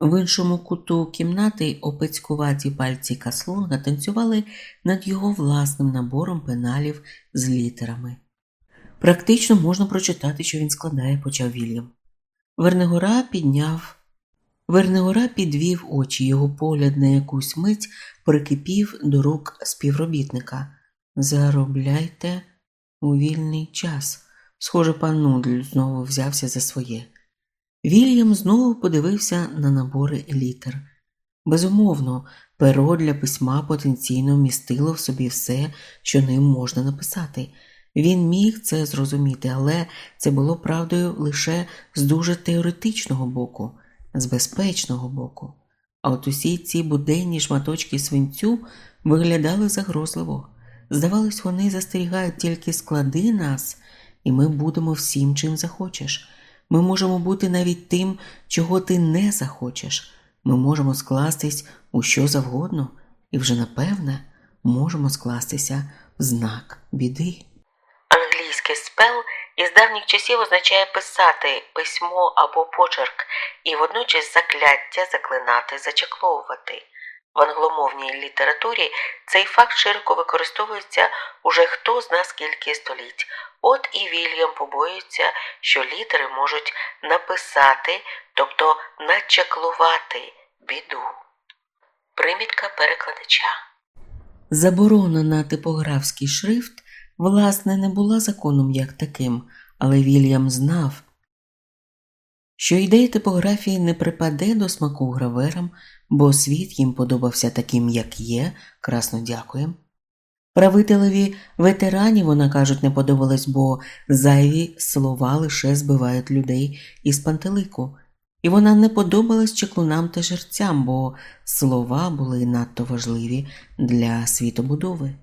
В іншому куту кімнати опецькуваті пальці Каслунга танцювали над його власним набором пеналів з літерами. Практично можна прочитати, що він складає, почав Вільям. Вернегора підняв. Вернегора підвів очі, його погляд на якусь мить прикипів до рук співробітника. Заробляйте у вільний час. Схоже, пан Нудль знову взявся за своє. Вільям знову подивився на набори літер. Безумовно, перо для письма потенційно вмістило в собі все, що ним можна написати. Він міг це зрозуміти, але це було правдою лише з дуже теоретичного боку, з безпечного боку. А от усі ці буденні шматочки свинцю виглядали загрозливо. Здавалось, вони застерігають тільки склади нас, і ми будемо всім, чим захочеш. Ми можемо бути навіть тим, чого ти не захочеш. Ми можемо скластись у що завгодно, і вже напевне можемо скластися в знак біди. Англійський spell із давніх часів означає писати письмо або почерк, і водночас закляття заклинати, зачакловувати. В англомовній літературі цей факт широко використовується уже хто зна скільки століть. От і Вільям побоюється, що літери можуть написати, тобто начаклувати біду. Примітка перекладача. Заборона на типографський шрифт, власне, не була законом як таким, але Вільям знав, що ідея типографії не припаде до смаку граверам, бо світ їм подобався таким, як є, красно дякуєм. Правителеві ветеранів, вона кажуть, не подобалось, бо зайві слова лише збивають людей із пантелику, і вона не подобалась чеклунам та жерцям, бо слова були надто важливі для світобудови.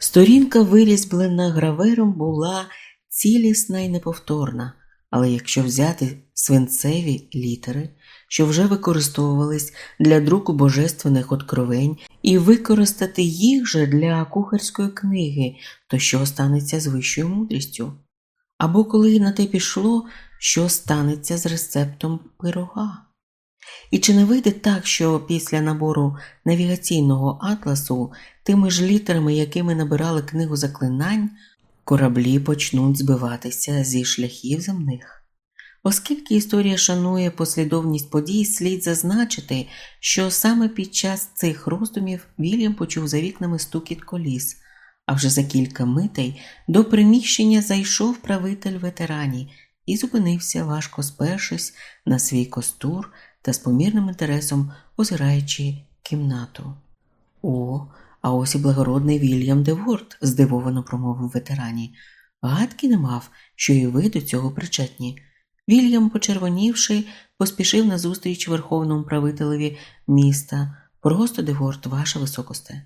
Сторінка, вирізблена гравером, була цілісна і неповторна, але якщо взяти свинцеві літери, що вже використовувались для друку божественних откровень, і використати їх же для кухарської книги, то що станеться з вищою мудрістю? Або коли на те пішло, що станеться з рецептом пирога? І чи не вийде так, що після набору навігаційного атласу тими ж літерами, якими набирали книгу заклинань, кораблі почнуть збиватися зі шляхів земних? Оскільки історія шанує послідовність подій, слід зазначити, що саме під час цих роздумів Вільям почув за вікнами стукіт коліс, а вже за кілька митей до приміщення зайшов правитель ветерані і зупинився, важко спершись на свій костур та з помірним інтересом озираючи кімнату. О, а ось і благородний Вільям Деворт, здивовано промовив ветерані. Гадки не мав, що і ви до цього причетні. Вільям, почервонівши, поспішив назустріч верховному правителеві міста. Просто Деворт, ваша високосте.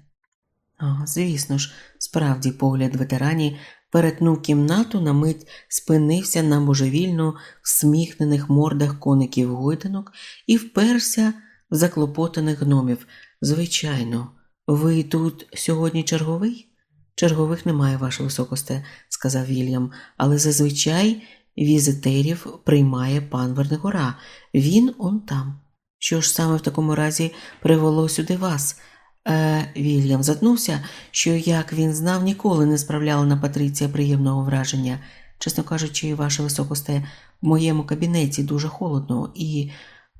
А, звісно ж, справді погляд ветерані перетнув кімнату, на мить спинився на божевільно всміхнених мордах коників гойданок і вперся в заклопотаних гномів. Звичайно, ви тут сьогодні черговий? Чергових немає, ваше високосте, сказав Вільям, але зазвичай візитерів приймає пан Вернигора. Він он там. Що ж саме в такому разі привело сюди вас? Е, Вільям затнувся, що, як він знав, ніколи не справляла на Патриція приємного враження. Чесно кажучи, ваше високосте, в моєму кабінеті дуже холодно, і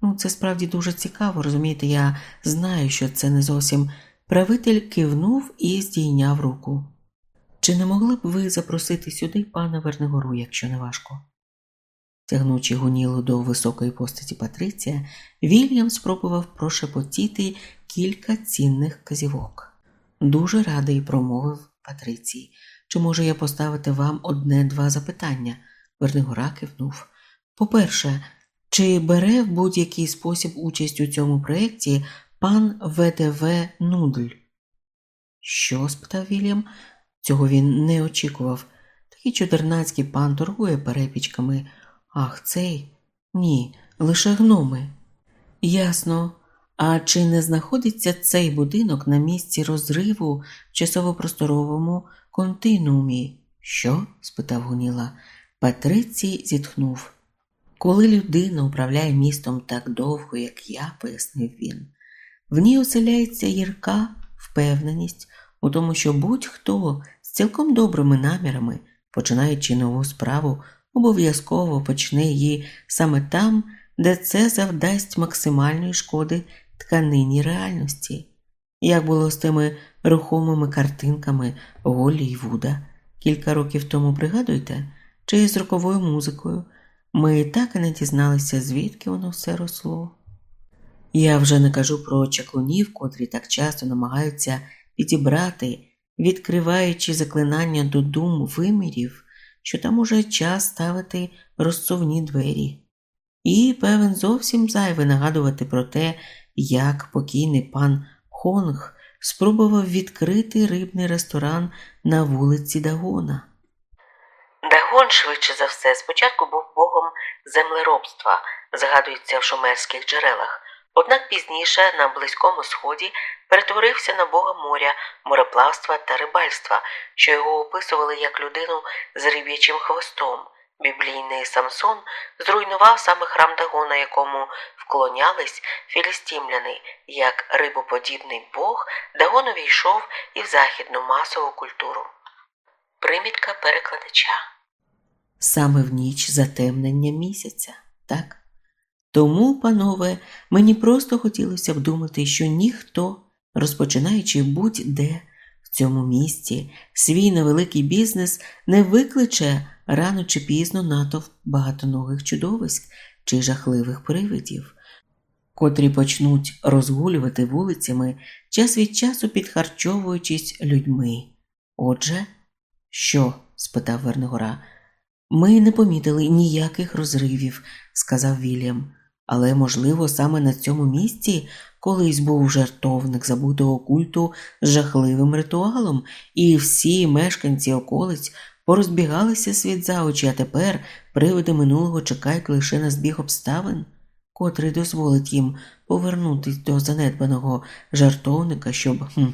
ну, це справді дуже цікаво, розумієте, я знаю, що це не зовсім. Правитель кивнув і здійняв руку. Чи не могли б ви запросити сюди пана Вернигору, якщо не важко? Тягнучи гунілу до високої постаті Патриція, Вільям спробував прошепотіти кілька цінних казівок. Дуже радий промовив Патрицій. Чи можу я поставити вам одне-два запитання? Вернигора кивнув. По-перше, чи бере в будь-який спосіб участь у цьому проєкті пан ВДВ Нудль? Що? спитав Вільям. Цього він не очікував. Такий чудернацький пан торгує перепічками. Ах, цей? Ні, лише гноми. Ясно. А чи не знаходиться цей будинок на місці розриву в часово-просторовому континуумі? Що? спитав Гуніла. Патрицій зітхнув. Коли людина управляє містом так довго, як я, пояснив він, в ній оселяється гірка впевненість у тому, що будь-хто з цілком добрими намірами, починаючи нову справу, обов'язково почне її саме там, де це завдасть максимальної шкоди тканині реальності. Як було з тими рухомими картинками Голлі й Вуда кілька років тому пригадуєте, чи з роковою музикою, ми так і не дізналися, звідки воно все росло. Я вже не кажу про чаклунів, котрі так часто намагаються підібрати, відкриваючи заклинання до дум вимірів, що там уже час ставити розсувні двері. І певен зовсім зайве нагадувати про те, як покійний пан Хонг спробував відкрити рибний ресторан на вулиці Дагона. Дагон, швидше за все, спочатку був богом землеробства, згадується в шумерських джерелах, однак пізніше на Близькому Сході перетворився на бога моря, мореплавства та рибальства, що його описували як людину з риб'ячим хвостом. Біблійний Самсон зруйнував саме храм Дагона, якому вклонялись філістімляни. Як рибоподібний бог, Дагон увійшов і в західну масову культуру. Примітка перекладача. Саме в ніч затемнення місяця, так? Тому, панове, мені просто хотілося б думати, що ніхто, розпочинаючи будь-де в цьому місті, свій невеликий бізнес не викличе рано чи пізно натовп багатоногих чудовиськ чи жахливих привидів, котрі почнуть розгулювати вулицями, час від часу підхарчовуючись людьми. Отже, що? спитав Вернигора. Ми не помітили ніяких розривів, сказав Вільям. Але, можливо, саме на цьому місці колись був жартовник забутого культу з жахливим ритуалом, і всі мешканці околиць порозбігалися світ за очі, а тепер привиди минулого чекають лише на збіг обставин, котрий дозволить їм повернутись до занедбаного жартовника, щоб хм,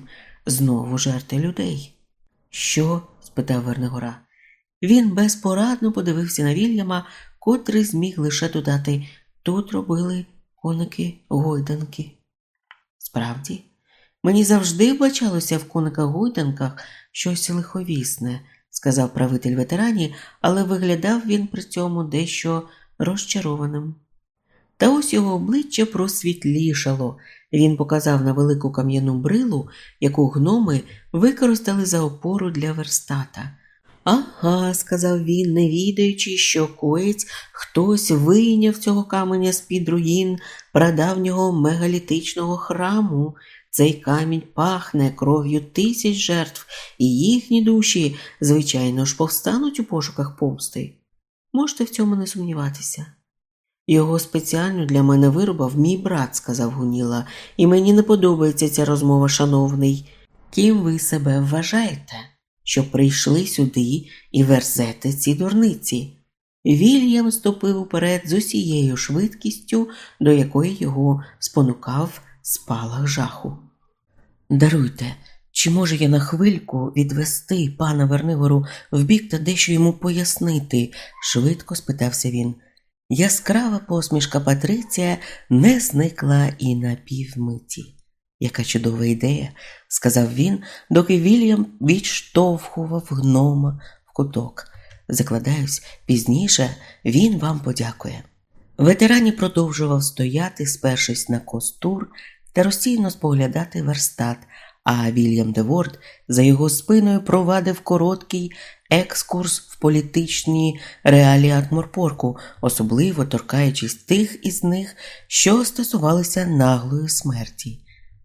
знову жерти людей. Що? спитав Вернигора. Він безпорадно подивився на Вільяма, котрий зміг лише додати тут робили коники гойданки. Справді, мені завжди вбачалося в кониках гойданках щось лиховісне, сказав правитель ветерані, але виглядав він при цьому дещо розчарованим. Та ось його обличчя просвітлішало. Він показав на велику кам'яну брилу, яку гноми використали за опору для верстата. Ага, сказав він, не відаючи, що коєць хтось вийняв цього каменя з під руїн прадавнього мегалітичного храму. Цей камінь пахне кров'ю тисяч жертв, і їхні душі, звичайно ж, повстануть у пошуках помсти. Можете в цьому не сумніватися. Його спеціально для мене вирубав мій брат, сказав Гуніла, і мені не подобається ця розмова, шановний. Ким ви себе вважаєте? Що прийшли сюди і верзете ці дурниці. Вільям ступив уперед з усією швидкістю, до якої його спонукав спалах жаху. Даруйте, чи може я на хвильку відвести пана Вернигору в бік та дещо йому пояснити? швидко спитався він. Яскрава посмішка Патриція не зникла і на півмиті. Яка чудова ідея, сказав він, доки Вільям відштовхував гнома в куток. Закладаюсь, пізніше він вам подякує. Ветерані продовжував стояти, спершись на костур та розсійно споглядати верстат, а Вільям Деворд за його спиною провадив короткий екскурс в політичні реалії Атморпорку, особливо торкаючись тих із них, що стосувалися наглої смерті.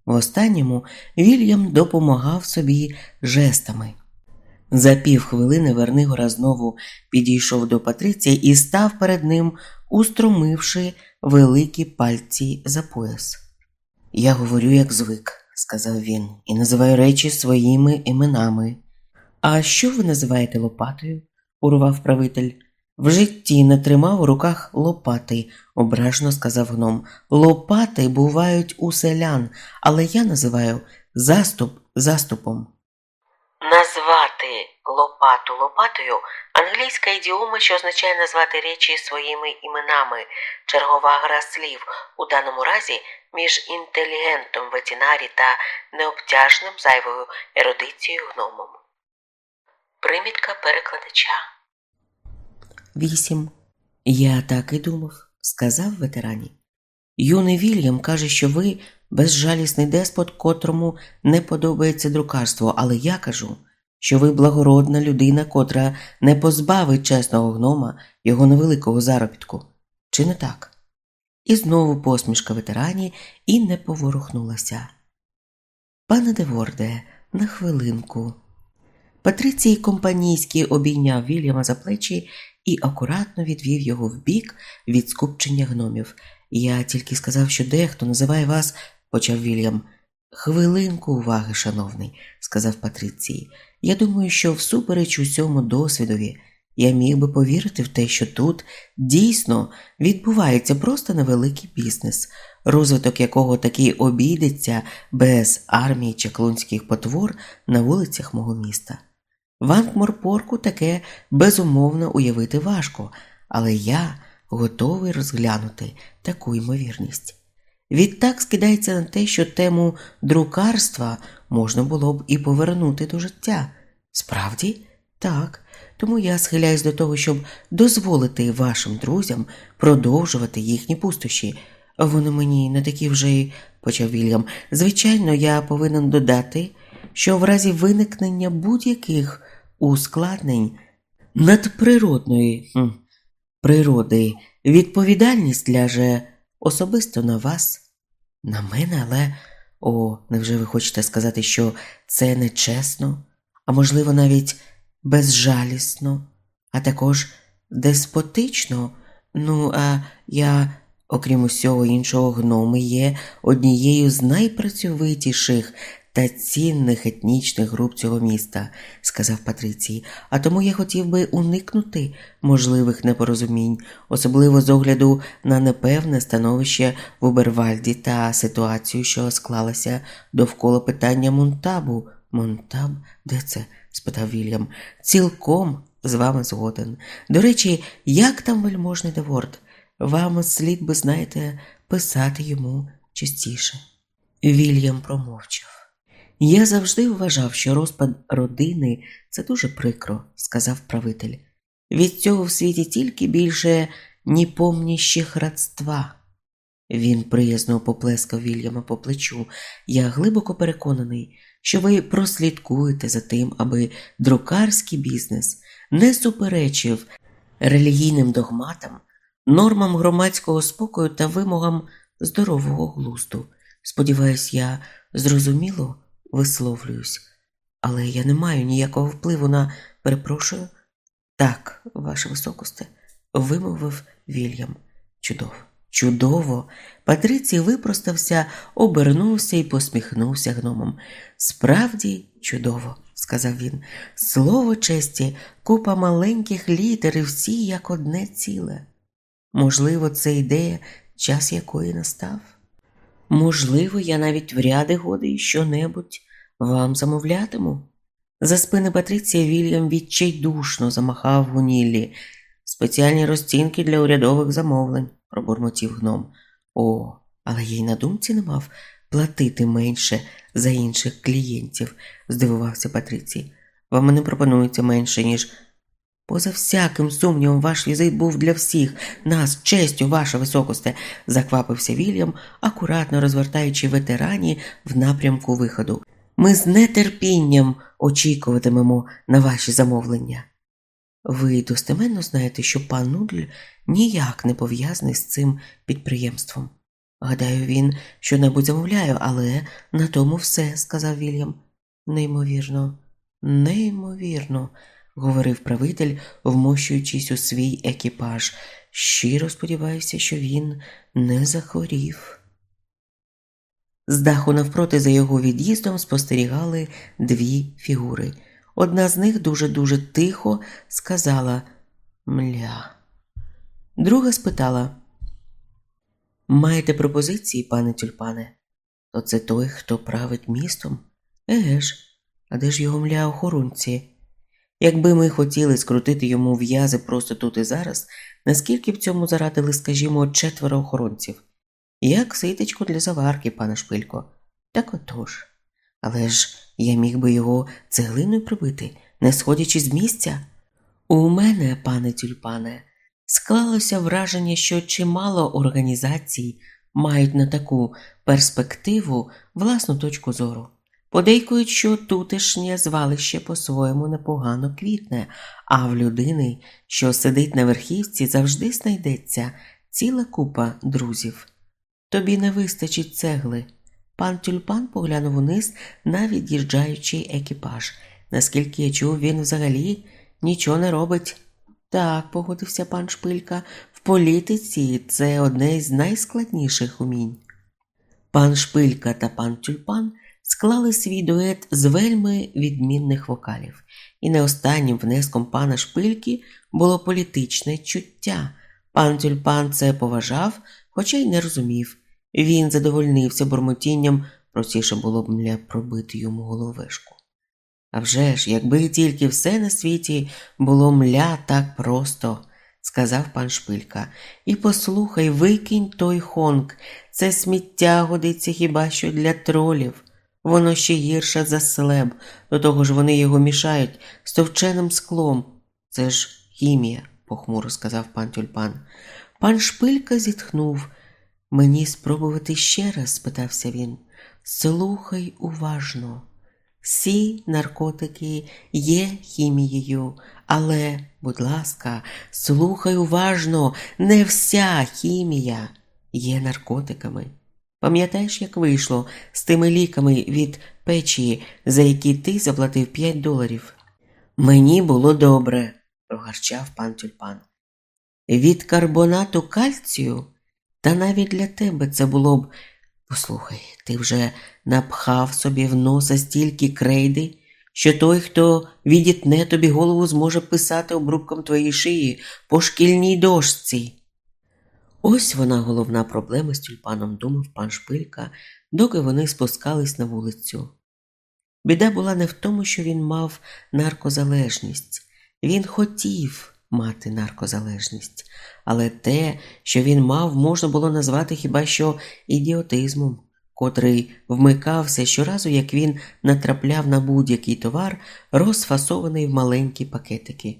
В останньому Вільям допомагав собі жестами. За півхвилини Вернигора знову підійшов до Патриція і став перед ним, устромивши великі пальці за пояс. Я говорю, як звик, сказав він, і називаю речі своїми іменами. А що ви називаєте лопатою? урвав правитель. В житті не тримав у руках лопати, ображно сказав гном. Лопати бувають у селян, але я називаю заступ заступом. Назвати лопату лопатою англійська ідіома, що означає назвати речі своїми іменами, чергова гра слів, у даному разі між інтелігентом ветінарі та необтяжним зайвою ерудицією гномом. Примітка перекладача. Вісім. Я так і думав, сказав ветерані. Юний Вільям каже, що ви безжалісний деспот, котрому не подобається друкарство, але я кажу, що ви благородна людина, котра не позбавить чесного гнома його невеликого заробітку. Чи не так? І знову посмішка ветерані і не поворухнулася. Пане Деворде, на хвилинку. Патрицій компанійський обійняв Вільяма за плечі і акуратно відвів його вбік від скупчення гномів. Я тільки сказав, що дехто називає вас, почав Вільям. Хвилинку уваги, шановний, сказав Патрицій. Я думаю, що всупереч усьому досвідові я міг би повірити в те, що тут дійсно відбувається просто невеликий бізнес, розвиток якого таки обійдеться без армії чаклунських потвор на вулицях мого міста. В Анкморпорку таке безумовно уявити важко, але я готовий розглянути таку ймовірність. Відтак скидається на те, що тему друкарства можна було б і повернути до життя. Справді, так, тому я схиляюсь до того, щоб дозволити вашим друзям продовжувати їхні пустощі. Вони мені не такі вже й почав Вільям. Звичайно, я повинен додати, що в разі виникнення будь-яких ускладнень надприродної хм, природи відповідальність ляже особисто на вас, на мене, але о, невже ви хочете сказати, що це нечесно, а можливо, навіть безжалісно, а також деспотично? Ну, а я, окрім усього іншого, гноми є однією з найпрацьовитіших та цінних етнічних груп цього міста, сказав Патрицій, а тому я хотів би уникнути можливих непорозумінь, особливо з огляду на непевне становище в Убервальді та ситуацію, що склалася довкола питання Монтабу. Монтаб? Де це? спитав Вільям. Цілком з вами згоден. До речі, як там вельможний Деворд? Вам слід би, знаєте, писати йому частіше. Вільям промовчав. Я завжди вважав, що розпад родини це дуже прикро, сказав правитель. Від цього в світі тільки більше ніпомніщих радства. Він приязно поплескав Вільяма по плечу. Я глибоко переконаний, що ви прослідкуєте за тим, аби друкарський бізнес не суперечив релігійним догматам, нормам громадського спокою та вимогам здорового глузду. Сподіваюсь, я зрозуміло висловлююсь, але я не маю ніякого впливу на перепрошую. Так, ваше високосте, вимовив Вільям. Чудово, чудово. Патрицій випростався, обернувся і посміхнувся гномом. Справді чудово, сказав він. Слово честі, купа маленьких літер і всі як одне ціле. Можливо, це ідея, час якої настав. Можливо, я навіть в ряди годи що-небудь вам замовлятиму. За спини Патриція Вільям відчайдушно замахав гуніллі. Спеціальні розцінки для урядових замовлень, пробурмотів гном. О, але їй на думці не мав платити менше за інших клієнтів, здивувався Патрицій. Вам не пропонується менше, ніж. Поза всяким сумнівом, ваш візит був для всіх, нас, честю, ваша високосте, заквапився Вільям, акуратно розвертаючи ветерані в напрямку виходу. Ми з нетерпінням очікуватимемо на ваші замовлення. Ви достеменно знаєте, що пан Нудль ніяк не пов'язаний з цим підприємством. Гадаю, він що-небудь замовляє, але на тому все, сказав Вільям. Неймовірно, неймовірно, говорив правитель, вмощуючись у свій екіпаж. Щиро сподіваюся, що він не захворів. З даху навпроти за його від'їздом спостерігали дві фігури. Одна з них дуже-дуже тихо сказала Мля. Друга спитала Маєте пропозиції, пане тюльпане? То це той, хто править містом? Еге ж, а де ж його мля охоронці? Якби ми хотіли скрутити йому в'язи просто тут і зараз, наскільки б цьому зарадили, скажімо, четверо охоронців? Як ситечко для заварки, пане Шпилько. Так отож. Але ж я міг би його цеглиною прибити, не сходячи з місця. У мене, пане тюльпане, склалося враження, що чимало організацій мають на таку перспективу власну точку зору. Подейкують, що тутешнє звалище по-своєму непогано квітне, а в людини, що сидить на верхівці, завжди знайдеться ціла купа друзів. Тобі не вистачить цегли. Пан тюльпан поглянув униз на від'їжджаючий екіпаж. Наскільки я чув, він взагалі нічого не робить. Так, погодився пан Шпилька, в політиці це одне з найскладніших умінь. Пан Шпилька та пан тюльпан склали свій дует з вельми відмінних вокалів, і не останнім внеском пана Шпильки було політичне чуття. Пан тюльпан це поважав, хоча й не розумів. Він задовольнився бурмотінням, простіше було б мля пробити йому головешку. А вже ж, якби тільки все на світі було мля так просто, сказав пан Шпилька, і послухай, викинь той хонг, це сміття годиться хіба що для тролів. Воно ще гірше за слеб, до того ж вони його мішають з товченим склом. Це ж хімія, похмуро сказав пан тюльпан. Пан Шпилька зітхнув. Мені спробувати ще раз? спитався він. Слухай уважно. Всі наркотики є хімією, але, будь ласка, слухай уважно, не вся хімія є наркотиками. Пам'ятаєш, як вийшло з тими ліками від печії, за які ти заплатив 5 доларів? Мені було добре, прогарчав пан тюльпан. Від карбонату кальцію, та навіть для тебе це було б. Послухай, ти вже напхав собі в носа стільки крейди, що той, хто відітне тобі голову, зможе писати обрубком твоєї шиї по шкільній дошці. Ось вона головна проблема з тюльпаном, думав пан Шпилька, доки вони спускались на вулицю. Біда була не в тому, що він мав наркозалежність, він хотів мати наркозалежність, але те, що він мав, можна було назвати хіба що ідіотизмом, котрий вмикався щоразу, як він натрапляв на будь-який товар, розфасований в маленькі пакетики.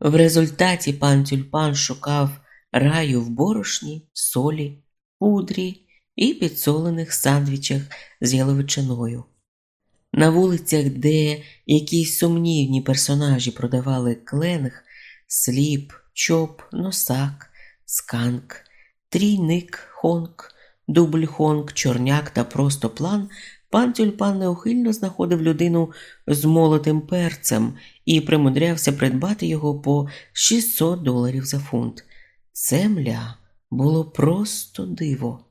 В результаті пан Тюльпан шукав раю в борошні, солі, пудрі і підсолених сандвічах з яловичиною. На вулицях, де якісь сумнівні персонажі продавали кленг, сліп, чоп, носак, сканк, трійник, хонк, дубль хонк, чорняк та просто план, пан тюльпан неухильно знаходив людину з молотим перцем і примудрявся придбати його по 600 доларів за фунт. Земля було просто диво.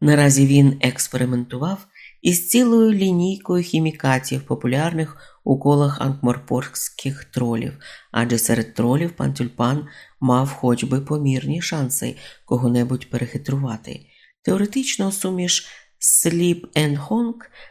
Наразі він експериментував із цілою лінійкою хімікатів, популярних у колах анкморпорських тролів, адже серед тролів пан Тюльпан мав хоч би помірні шанси кого-небудь перехитрувати. Теоретично суміш Сліп ен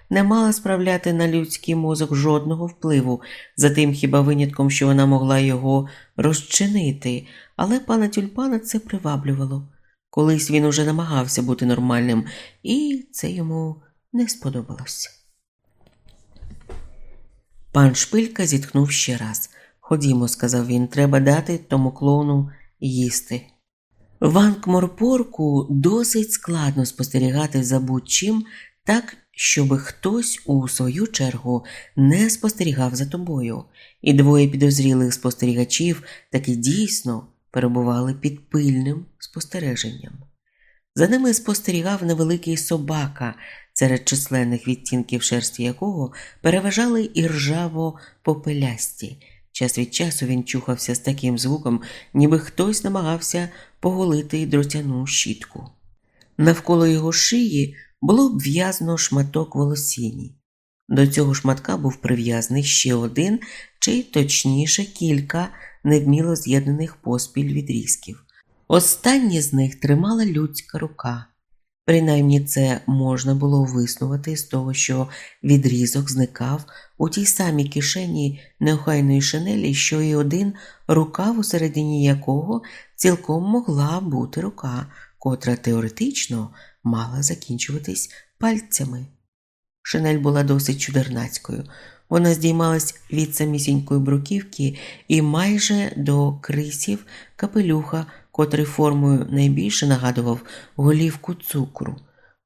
не мала справляти на людський мозок жодного впливу, за тим хіба винятком, що вона могла його розчинити, але пана тюльпана це приваблювало. Колись він уже намагався бути нормальним, і це йому не сподобалось. Пан Шпилька зітхнув ще раз. Ходімо, сказав він, треба дати тому клоуну їсти. В Анкморпорку досить складно спостерігати за будь-чим так, щоб хтось у свою чергу не спостерігав за тобою, і двоє підозрілих спостерігачів таки дійсно перебували під пильним спостереженням. За ними спостерігав невеликий собака, серед численних відтінків шерсті якого переважали і ржаво попелясті. Час від часу він чухався з таким звуком, ніби хтось намагався поголити дротяну щітку. Навколо його шиї було обв'язано шматок волосіні. До цього шматка був прив'язаний ще один, чи точніше кілька невміло з'єднаних поспіль відрізків. Останні з них тримала людська рука. Принаймні це можна було виснувати з того, що відрізок зникав у тій самій кишені неохайної шинелі, що й один рукав, у середині якого цілком могла бути рука, котра теоретично мала закінчуватись пальцями. Шинель була досить чудернацькою. Вона здіймалась від самісінької бруківки і майже до крисів капелюха, котрий формою найбільше нагадував голівку цукру.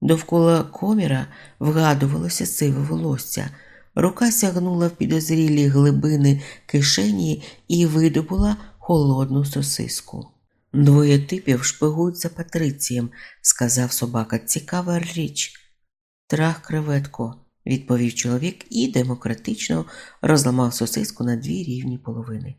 Довкола коміра вгадувалося сиве волосся. Рука сягнула в підозрілі глибини кишені і видобула холодну сосиску. Двоє типів шпигують за Патрицієм, сказав собака. Цікава річ. Трах креветко, відповів чоловік і демократично розламав сосиску на дві рівні половини.